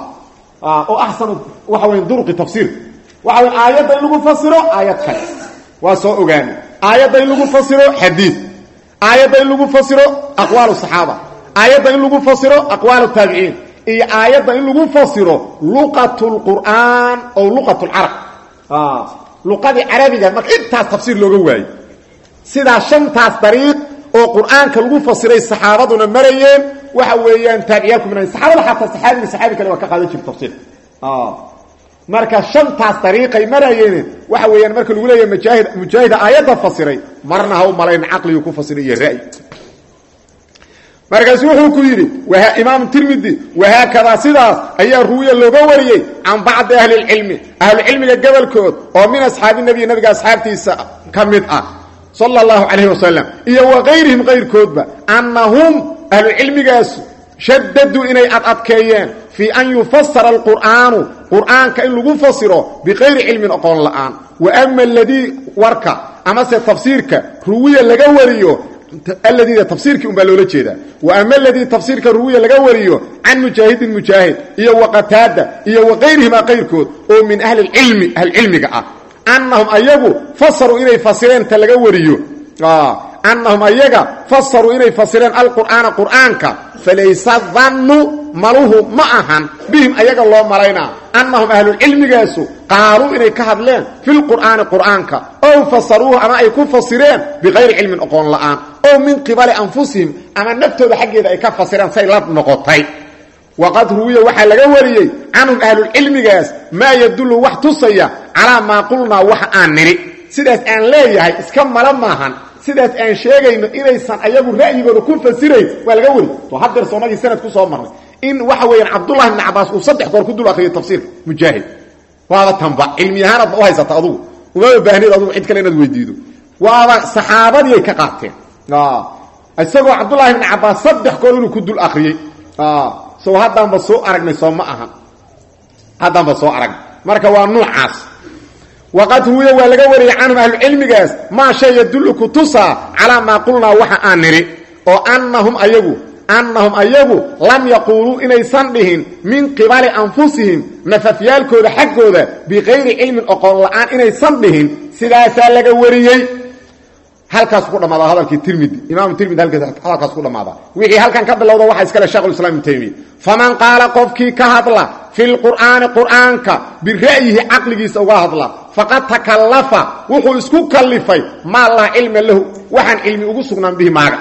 oo axsanu waxa weya duruqi tafsiirka waxa weya aayadda in lagu fasiro aayad kale. Waa soo ogaanay aayadda in lagu fasiro xadiid aayadda in lagu fasiro aqwaalu saxaaba. Aayadda in lagu fasiro aqwaalu taabiciin iyo aayadda in lagu fasiro luqat lqur'aan ow luqat lcarab luqadii carabiga marka intaas tafsiir looga waayo. Sidaa shantaas dariiq oo qur'aanka lagu fasiray saxaabaduna marayeen waxa weeyaan taabiciyaalku mina saxaabada xataa saxaabiga saxaabi kale waa ka qaadan jira tafsiir. Marka shantaas dariiqay marayeen waxa weeyaan marka lagu leeyahay mujaahid mujaahida aayadda fasiray marna ha u malayn caqligu ku fasiray iyo ra'yi. Markaasu wuxuu ku yidhi imaam tirmidi wahaakadaa sidaas ayaa ruwiya looga wariyey can bacdi ahli lcilmi ahlucilmiga gobolkood oo min asxaabi nebiy nabiga asxaabtiisa ka mid ah. Sala allahu calayhi wasalam iyo wa kayrihim kayrkoodba annahum ahlucilmigaas shadaduu inay adadkeeyeen fii an yufasara alqur'aanu qur'aanka in lagu fasiro bikayri cilmin oqoon la'aan. Wa ama aladii warka amase tafsiirka ruwiya laga wariyo aladiida tafsiirkii unbaa loola jeedaa. Wa ama aladii tafsiirka ruwiya laga wariyo can mujaahidin mujaahid iyo wa qataada iyo wa kayrihima qayrkood oo min ahli lcilmi ahlicilmiga ah. Annahum ayagu fasaruu inay fasireen ta laga wariyo annahum ayaga fasaruu inay fasireen alqur'aana qur'aanka falaysa dannu maluhu ma ahan bihim ayaga loo malaynaa annahum ahlulcilmigaasu qaaluu inay ka hadleen filqur'aani qur'aanka ow fasaruuhu ama ay ku fasireen bikayri cilmin oqoon la'aan ow min qibali anfusihim ama naftooda xaggeeda ay ka fasireen say la noqotay. Waqad ruwiya waxaa laga wariyey canhum ahlulcilmigaas maa yadullu wax tusaya calaa maa qulnaa wax aan nidhi. Sidaas aan leeyahay iska mala maahan sidaas aan sheegayno inaysan ayagu ra'yigooda ku fasirayn waa laga wari. To hadeer soomagii sanad ku soo marnay. In waxa weeyaan cabdullahi bni cabaas uu saddex goor ku dul akriyo tafsiirka mujaahid. Waaba tanba cilmi ahaanaadba u haysata adugu. Umaba baahneed adugu cid kale inaad weydiido. Waaba saxaabadiiay ka qaateen. Isagoo cabdullahi bni cabaas saddex goor inuu ku dul akriyey so haddaanba soo aragnay soo ma aha. Haddaanba soo aragnay marka waa nuucaas waqad huwiya waa laga wariyey canhum ahlucilmigaas maa shay yadullu ku tusaa calaa maa qulnaa waxa aan nidhi oo annahum ayagu annahum ayagu lam yaquuluu inaysan dhihin min qibali anfusihim nafafyaalkooda xaggooda bikayri cilmin oqoon la'aan inaysan dhihin sidaasaa laga wariyey halkaas ku dhamaada hadalkii tirmidi imaamu tirmidi halkaas ku dhamaada wixii halkan ka bilowda waxa iskale shekhulislam ibnu taymiya. Faman qaala qofkii ka hadla fi lqur'aani qur'aanka bira'yihi caqligiisa uga hadla faqad takallafa wuxuu isku kallifay maa laa cilma lahu. Waxaan cilmi ugu sugnaan bihi maaga.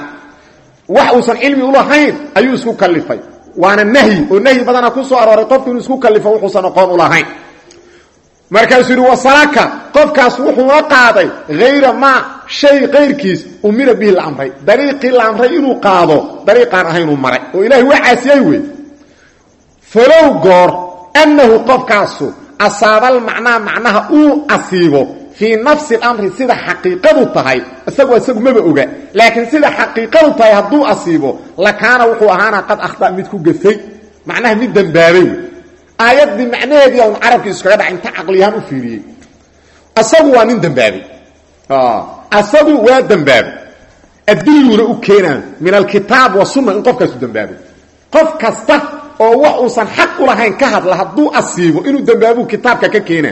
Wax uusan cilmi ulahayn ayuu isku kallifay. Waana nahyi oo nahyi badana ku soo arooray qofku inuu isku kallifo wuxuusan aqoon ulahayn markaasuu yidhi wasalaka qofkaas wuxuuna qaaday hayra maa shay kayrkiis umira bihi la amray. Dariiqii la amray inuu qaado dariiqaan ahaynuu maray. Oo ilaahay waa caasiyey wey falow goor annahu qofkaasu asaabal macnaha uu asiibo fii nafsi اlamri sida xaqiiqadu tahay. Isagu isagu maba oga. Laakiin sida xaqiiqadu tahay hadduu asiibo lakaana wuxuu ahaana qad akhda mid ku gafay macnaha mid dembaabay aayaddii macnaheedii un carabkii iskaga dhaca inta caqliyahaan u fiiriyey. Asagu waa nin dembaabay asagu waa dembaabay adiluuna u keenaa min alkitaab wasunna in qofkaasu dembaabay qof kasta oo wax uusan xaq u lahayn ka hadla hadduu asiibo inuu dembaabu kitaabka ka keena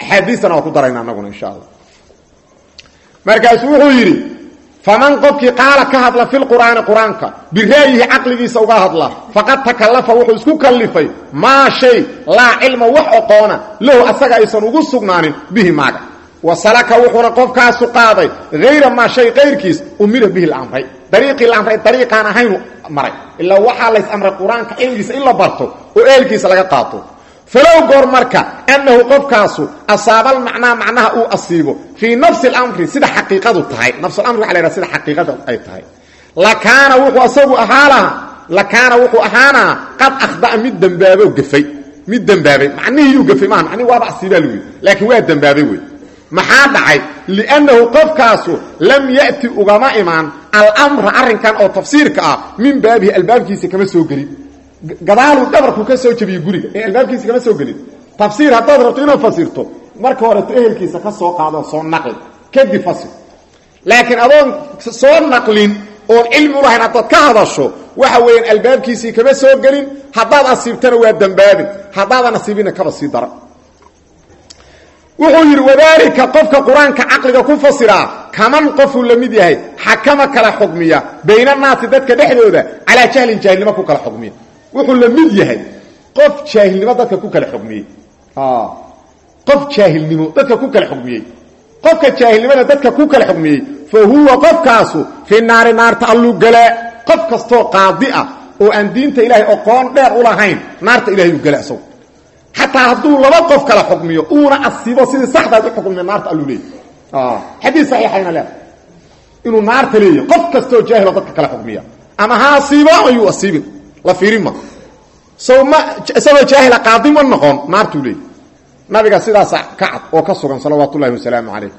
axaadiistana waa ku darayna anaguna insha allah. Markaasuu wuxuu yidhi faman qofkii qaala ka hadla fi lqur'aani qur'aanka bira'yihi caqligiisa uga hadla faqad takallafa wuxuu isku kallifay maa shay laa cilma wax oqoona lahu asaga aysan ugu sugnaanin bihi maaga. Wasalaka wuxuuna qofkaasu qaaday hayra maa shay kayrkiis umira bihi lamray. Dariiqii la amray dariiqaan ahaynu maray. Ilaa waxaa lays amray qur'aanka cilmigiisa in la barto oo eelkiisa laga qaato falow goor marka annahu qofkaasu asaabal macnaha macnaha uu asiibo fii nafsi اlamri sida xaqiiqadu tahay. Nafsulamri waxa la yhaha sida xaqiiqada ay tahay. Lakaana wuxuu asagu ahaalaha lakaana wuxuu ahaanaa qad akhda'a mid dembaabo gafay mid dembaabay macnihiiyuu gafay maaha macnihi waaba asiibaa yidhi. Laakiin waa dembaabay wey maxaa dhacay? Liannahu qofkaasu lam ya'ti ugama imaan almra arrinkan oo tafsiirka ah min baabihi albaabkiisa kama soo gelin gadaaluu dhabarku ka soo jebiyey guriga. Ee albaabkiisa kama soo gelin. Tafsiir haddaad rabto inaad fasirto marka horeto ehelkiisa ka soo qaado soo naqli. Kadib fasir. Laakiin adoon soo naqlin oon cilmi ulahayn haddaad ka hadasho waxa weeyaan albaabkiisii kama soo gelin haddaad asiibtana waa dembaabin haddaadan asiibina kaba sii dara. Wuxuu yidhi wadaalika qofka qur'aanka ku fasiraa kaman qofuu la mid yahay xakama kala xukmiya baynanaasi dadka dhexdooda calaa jahlin jaahilnimo ku kala xukmiya wuxuu la mid yahay qof jaahilnimo dadka ku kala xukmiyey qof jaahilnimo dadka ku kala xukmiyey qofka jaahilnimada dadka ku kala xukmiyey fa huwa qofkaasu fi naari naarta alluu galaa qof kastoo qaadi ah oo aan diinta ilaahay oqoon dheer u lahayn naarta ilahay uu gala isagu. Xataa hadduu laba qof kala xukmiyo uuna asiibo sidii saxdaad u xukmiya naarta alluu leeyay xadiis saxiixayna leeda inuu naarta leeyahy qof kastoo jaahiloo dadka kala xukmiya ama ha asiibo ama yuu asiibin la fiirin ma. Sow ma isagoo jaahila qaadi ma noqon naartuu leeyay nabiga sidaasa ka cad oo ka sugan salawaatu ullahi wasalaamu calayh.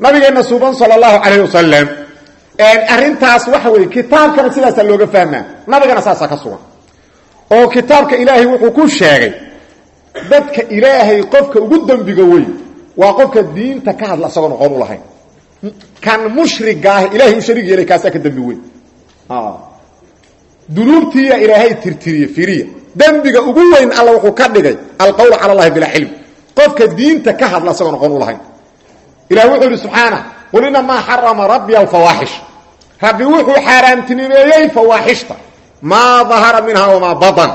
Nabigeenna suuban sala allahu calayh wasalam arrintaas waxa weeye kitaabkana sidaasaa looga fahmaa. Nabigana saasaa ka sugan. Oo kitaabka ilaahay wuxuu ku sheegay dadka ilaahay qofka ugu dembiga weyn waa qofka diinta ka hadla isagoon aqoon u lahayn. Kan mushrigaahi ilaahay u shariig yeelay kaasaa ka dembi weyn dunuubtiiya ilaahay tirtiriye firiya dembiga ugu weyn alla wuxuu ka dhigay alqowlu cala allahi bilaa cilm. Qofka diinta ka hadla asagoo noqon u lahayn. Ilahi wuxuu yidhi subxaana qul inamaa xarama rabbi alfawaaxish rabbi wuxuu xaaraamtinimeeyey fawaaxishta. Maa dahara minha wamaa badan.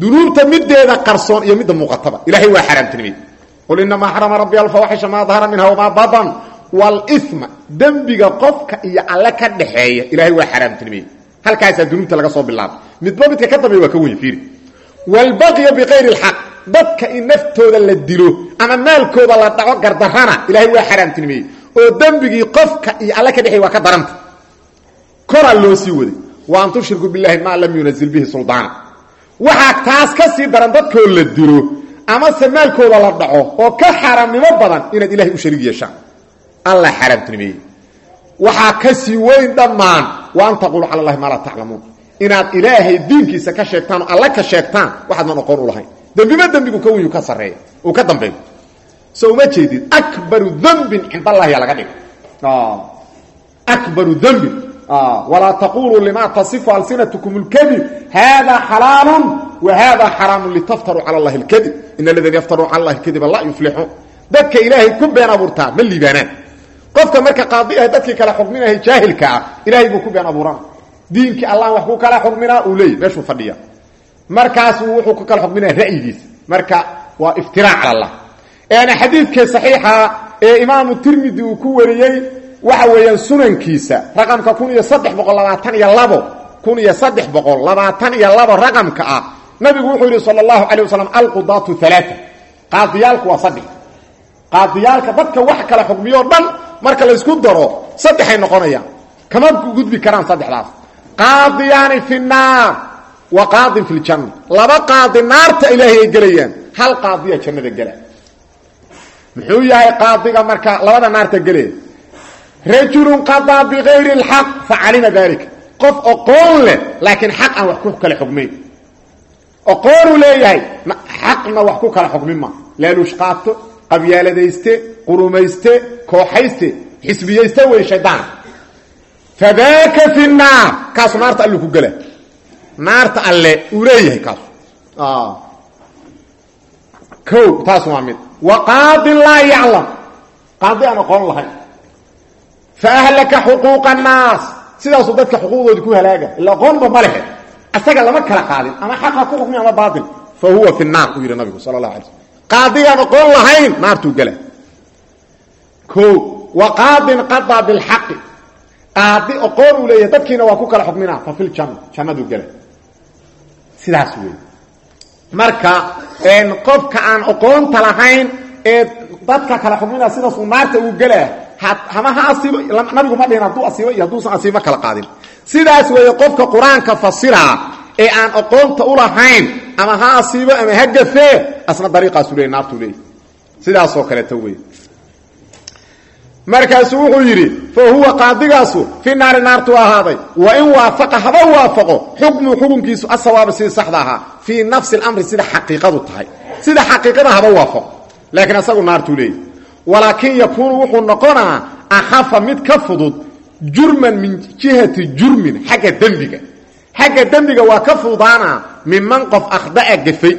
Dunuubta mideeda qarsoon iyo midda muuqataba ilahay waa xaaraamtinimeeyey. Qul inamaa xarama rabbi alfawaaxisha maa dahara minha wamaa badan. Wlima dembiga qofka iyo alle ka dhaxeeya ilahay waa xaaraamtinimeeyey halkaasaa dunuubta laga soo bilaabay midba midka ka dambeya waa ka weyn fiiri. Wlbaqya bikayri اlxaq dadka in naftooda la dilo ama maalkooda la dhaco gardarana ilahay waa xaaraamtinimeeyey oo dembigii qofka iyo alle ka dhexeey waa ka daranta. Koraa loo sii waday. Wa an tushriku billahi maa lam yunazil bihi suldaana waxaa taas ka sii daran dadkoo la dilo amase maalkooda la dhaco oo ka xaaraamnimo badan inaad ilahay u shariig alla xaaraamtinimeeyey waxaa ka sii weyn dhammaan wa an taqulu cala allahi maa laa taclamuun. Inaad ilaahay diinkiisa ka sheegtaan oo alle ka sheegtaan waxaadnan oqoon u lahayn. Dembiba dembigu ka weyn ka sareeya uu ka dambeeyo. So uma jeedid akbaru dembin cind allahi laga dhig akbaru dembin walaa taquluu lima tasifu alsinatkum اlkadib hada xalaalu wa hada xaraamu litaftaruu cala allahi اlkadib in aladiina yaftaruun cala allahi kadiba laa yuflixuun dadka ilaahay ku been abuurtaa ma liibaanaan qofka marka qaadi ah dadkii kale xukminahay jaahilka ah ilaahay buu ku been abuurana diinkii allah wax kala xukminaa uu leeyay meeshuu fadhiya. Markaasuu wuxuu ku kala xukminaya ra'yigiisa marka waa iftiraac allah. Eena xadiidkii saxiixa ee imaamu tirmidi uu ku wariyey waxa weeyaan sunankiisa raqamka kun iyo saddex boqol labaatan iyo labo kun iyo saddex boqol labaatan iyo labo raqamka ah nabigu wuxuu yidhi sala allahu calayh wasalam alqudaatu alaaa qaadiyaalku waa dadka wax kala xukmiyoo dhan marka la ysku daro saddexay noqonayaan. Kama gudbi karaan saddexdaas. Qaadiyaani fi naar wa qaadin fi ljanna laba qaadi naarta ilaahay ay gelayaan. Hal qaadiya jannada gela. Muxuu yahay qaadiga marka labada naarta gelaya rajulun qadaa bikayri اlxaq facalima dalika qof oqoon leh laakiin xaq aan wax ku kala xukmayn oqoonuu leeyahay xaqna wax ku kala xukmin ma. Laaluush qaato qabyaaladayste qurumayste kooxayste xisbiyayste wey shaydaan fadaaka fi naar. Kaasu allu ku gela naarta alle uu leeyahay kaasu. O taas waa wa qaadin laa yaclam. Qaadi aan aqoon lahayn. Fa ahlaka xuquuqa annaas. Sidaasuu dadka xuquuqdoodii ku halaaga. Ila aqoonba ma lehe. Asaga lama kala qaadin. Ama xaqa ku xukmi ama baail fa huwa fi naar uu yidhi nabigu sala qaadigaan aqoon lahayn naartuu gela o wa qaadin qadaa bilxaqi. Qaadi aqoon uu leeyahay dadkiina waa ku kala xukminaa fa fi ljanna jannaduu gela sidaas wey marka qofka aan aqoonta lahayn ee dadka kala xukminaa sidaasuu naarta uu gelaa hama ha nabigu ma dhihin hadduu asiibo iyo hadduusan asiibo kala qaadin. Sidaas weeye qofka qur'aanka fasiraa ee aan aqoonta u lahayn ama ha asiibo ama ha gafee asna dariiqaasu leey naartuu leeyay sidaasoo kaleeto wey markaasuu wuxuu yidhi fa huwa qaadigaasu fi naari naartuu ahaaday. Wa in waafaqa haba waafaqo xukmuu xukunkiisu asawaaba sidii saxda ahaa. Fii nafsi اlamri sida xaqiiqadu tahay. Sida xaqiiqada haba waafaqo. Laakiin asagu naartuu leeyay walaakin yakuunu wuxuu noqonaa akhafa mid ka fudud jurman min jihati jurmin xagga dembiga xagga dembiga waa ka fududaana minman qof akhda'a gafay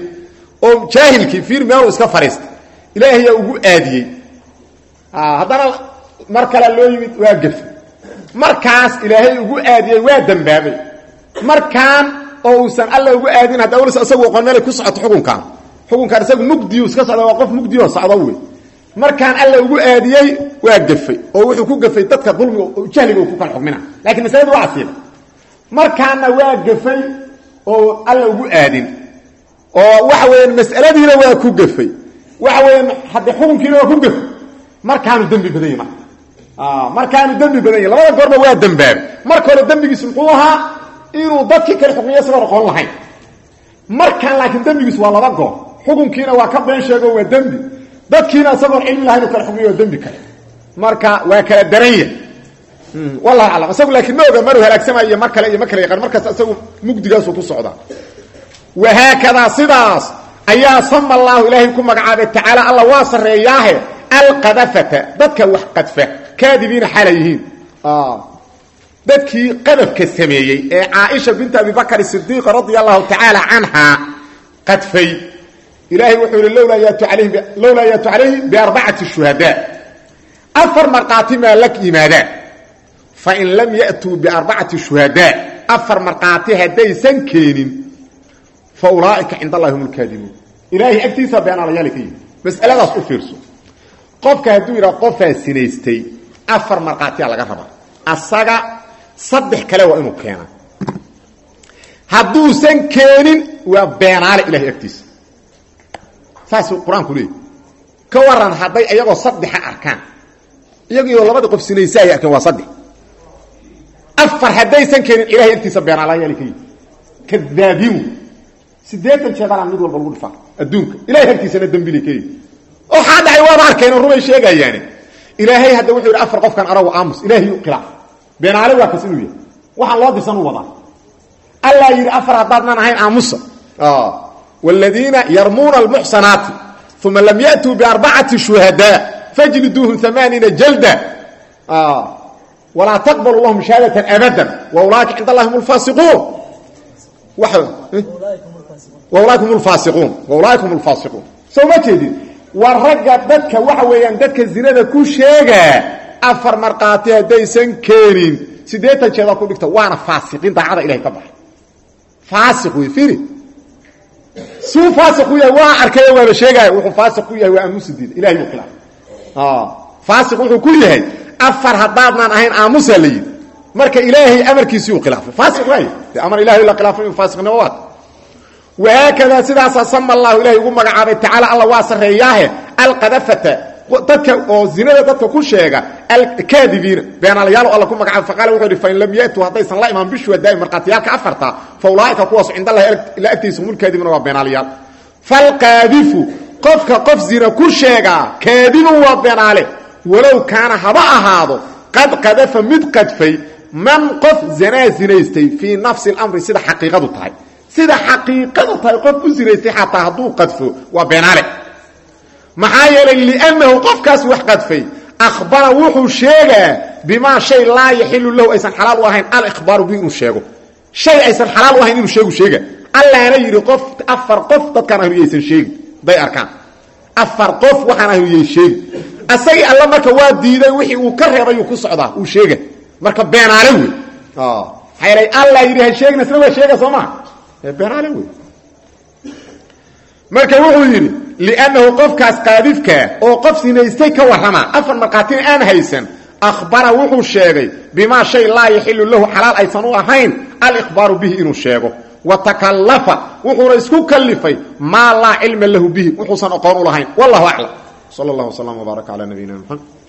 oo jaahilkii fiir meeluu iska fadhiistay ilaahayaa ugu aadiyey. Haddana mar kale loo yimid waa gafay markaas ilaahay ugu aadiyey waa dembaabay markaan oo uusan alla ugu aadin hadda wls isagu aqoon meelay ku socoto xukunkan xukunkan isagu mugdiyu iska socda waa qof mugdiyo socdo wey. Markaan alla ugu aadiyey waa gafay oo wuxuu ku gafay dadka dulmiga jahliga uu ku kala xukmina lakiin masaladu waa asiibay markaana waa gafay oo alla ugu aadin. oo waxa weeyaan mas'aladiina waa ku gafay waxa weeyaan hadde xukunkiina waa ku gafay markaanu dembi badanya marka. Markaanu dembi badanya labada goorba waa dembaabay marka hore dembigiisu muxuu ahaa inuu dadkii kale xukmiyo isagoon aqoon lahayn. markaan laakiin dembigiisu waa laba goor. xukunkiina waa ka been sheego waa dembi. dadkiina isagoon cilmi lahayn u kala xukmiyo waa dembi kale. marka waa kala daranya wallahu aclam isagu laakiin ma oga maruu halaagsamayo mar kale iyo mar kale yaqaan markaas isagu mugdigaasuu ku socdaa wahaakadaa sidaas ayaa sama allaahu ilaahay ku magacaabay tacaala alla waa sarreeyaahe alqadafata. Dadka wax qadfa kaadibiina xaalay yihiin. Dadkii qadafka sameeyey ee caaisha binta abi bakr sidiiq radia allahu tacaala canhaa qadfay ilaahay wuxuu yihi lowlaa yaatu calayhim biarbacati shuhadaa afar markhaati maa la yimaadaan fain lam yatuu biarbacati shuhadaa afar markhaati haddaysan keenin fa ulaaika cind allahi hum lkaadibuun ilaahay agtiisa beenaalayaali ka yihi masaladaas u fiirso qofka hadduu yidhaha qofaa sinaystay afar markhaatiyaa laga rabaa asaga saddex kale waa inuu keenaa hadduusan keenin waa beenaale ilahay agtiisa saasuu qur'aanku ka waran hadday iyagoo saddexa arkaan iyagiioo labadii qof sinaysa ay waa saddex afar haddaysan keenin ilahay agtiisa beenaalayaali ka yihi siddeetan jeedalaa mid walba lagu dhifaa adduunka. Ilahay agtiisana dembili ka yihi waxaa dhacay waaba arkeen oo rumay sheegayaani ilaahay hadda wuxuu afar qofkan aragu aamus. Ilahay khilaaf beenaale waa kas inuu yahay. Loo dirsan u wadaa. Allaa afar haddaadnan ahayn aamusa wladiina yarmuuna almuxsanaati uma lam yatuu biarbacati shuhadaa fajliduuhum amaaniina jalda walaa taqbalu lahum shahaadatan abadan wa ulaaika cind allahi hum lfaasiquun ulaaika hum lfaasiquun wa ulaaika hum lfaasiquun soo ma jeedin waa ragga dadka waxa weeyaan dadka zinada ku sheegaa afar markhaati haddaysan keenin siddeetan jeeda ku dhigta waana faasiqiin daacada ilahay ka baxa faasiq wey firi suu faasiq ku yahay waa arkayo waaba sheegaayo wuxuu faasiq ku yahay waa aamusi diida ilahay buu khilaafay faasiq wuxuu ku yahay afar haddaadnaan ahayn aamusa la yidhi. Marka ilaahay amarkiisii uu khilaafay. Faasiq waay dee amar ilahay la khilaafay in faasiqnimo waata wahaakadaa sidaasaa sama allahu ilahay ugu magacaabay tacaala alla waa sarreeyaahe. Alqadafata dadka oo zinada dadka ku sheega alkaadibiina. Beenaalayaal alla ku magacaabay faqaala wuxuu yidhi fain lam yatuu haddaysan la imaan bishuhadaai markhaatiyaalka afarta fa ulaaika kuwaas cind allahi ila agtiisa hum lkaadibiina waa beenaalayaal. Falqaadifu qofka qof zina ku sheegaa kaadibun waa beenaale walow kaana haba ahaado qad qadafa mid qadfay man qof zanaa zinaystay fii nafsi اlamri sida xaqiiqadu tahay. Sida xaqiiqadu tahay qof u zinaystay xataa hadduu qadfo waa beenaale. Maxaa yeelay liannahu qofkaas wax qadfay akhbara wuxuu sheegaa bimaa shay laa yaxilu lahu aysan xalaal u ahayn alihbaaru bi inuu sheego. Shay aysan xalaal u ahayn inuu sheegu sheega. Allaana yidhi qof afar qof dadkaan ahnu yaysan sheegin day arkaan. Afar qof waxaan ahnu yay sheegi asagii alla marka waa diiday wixii uu ka reebayuu ku socdaa. Uu sheega marka beenaale wey maxaa yeelay alla yidhi ha sheegin isna waa sheega soo maa beenaale wey marka wuxuu yidhi liannahu qofkaas qaadifkaa oo qof sinaystay ka warramaa afar markhaatina aan haysan akhbara wuxuu sheegay bimaa shay laa yaxilu lahu xalaal aysan u ahayn alikhbaaru bihi inuu sheego. Wa takallafa wuxuuna isku kallifay maa laa cilma lahu bihi wuxuusan aqoon u lahayn. Wallahu aclam sal allah wslam wbaarak calaa nabiyina mxamed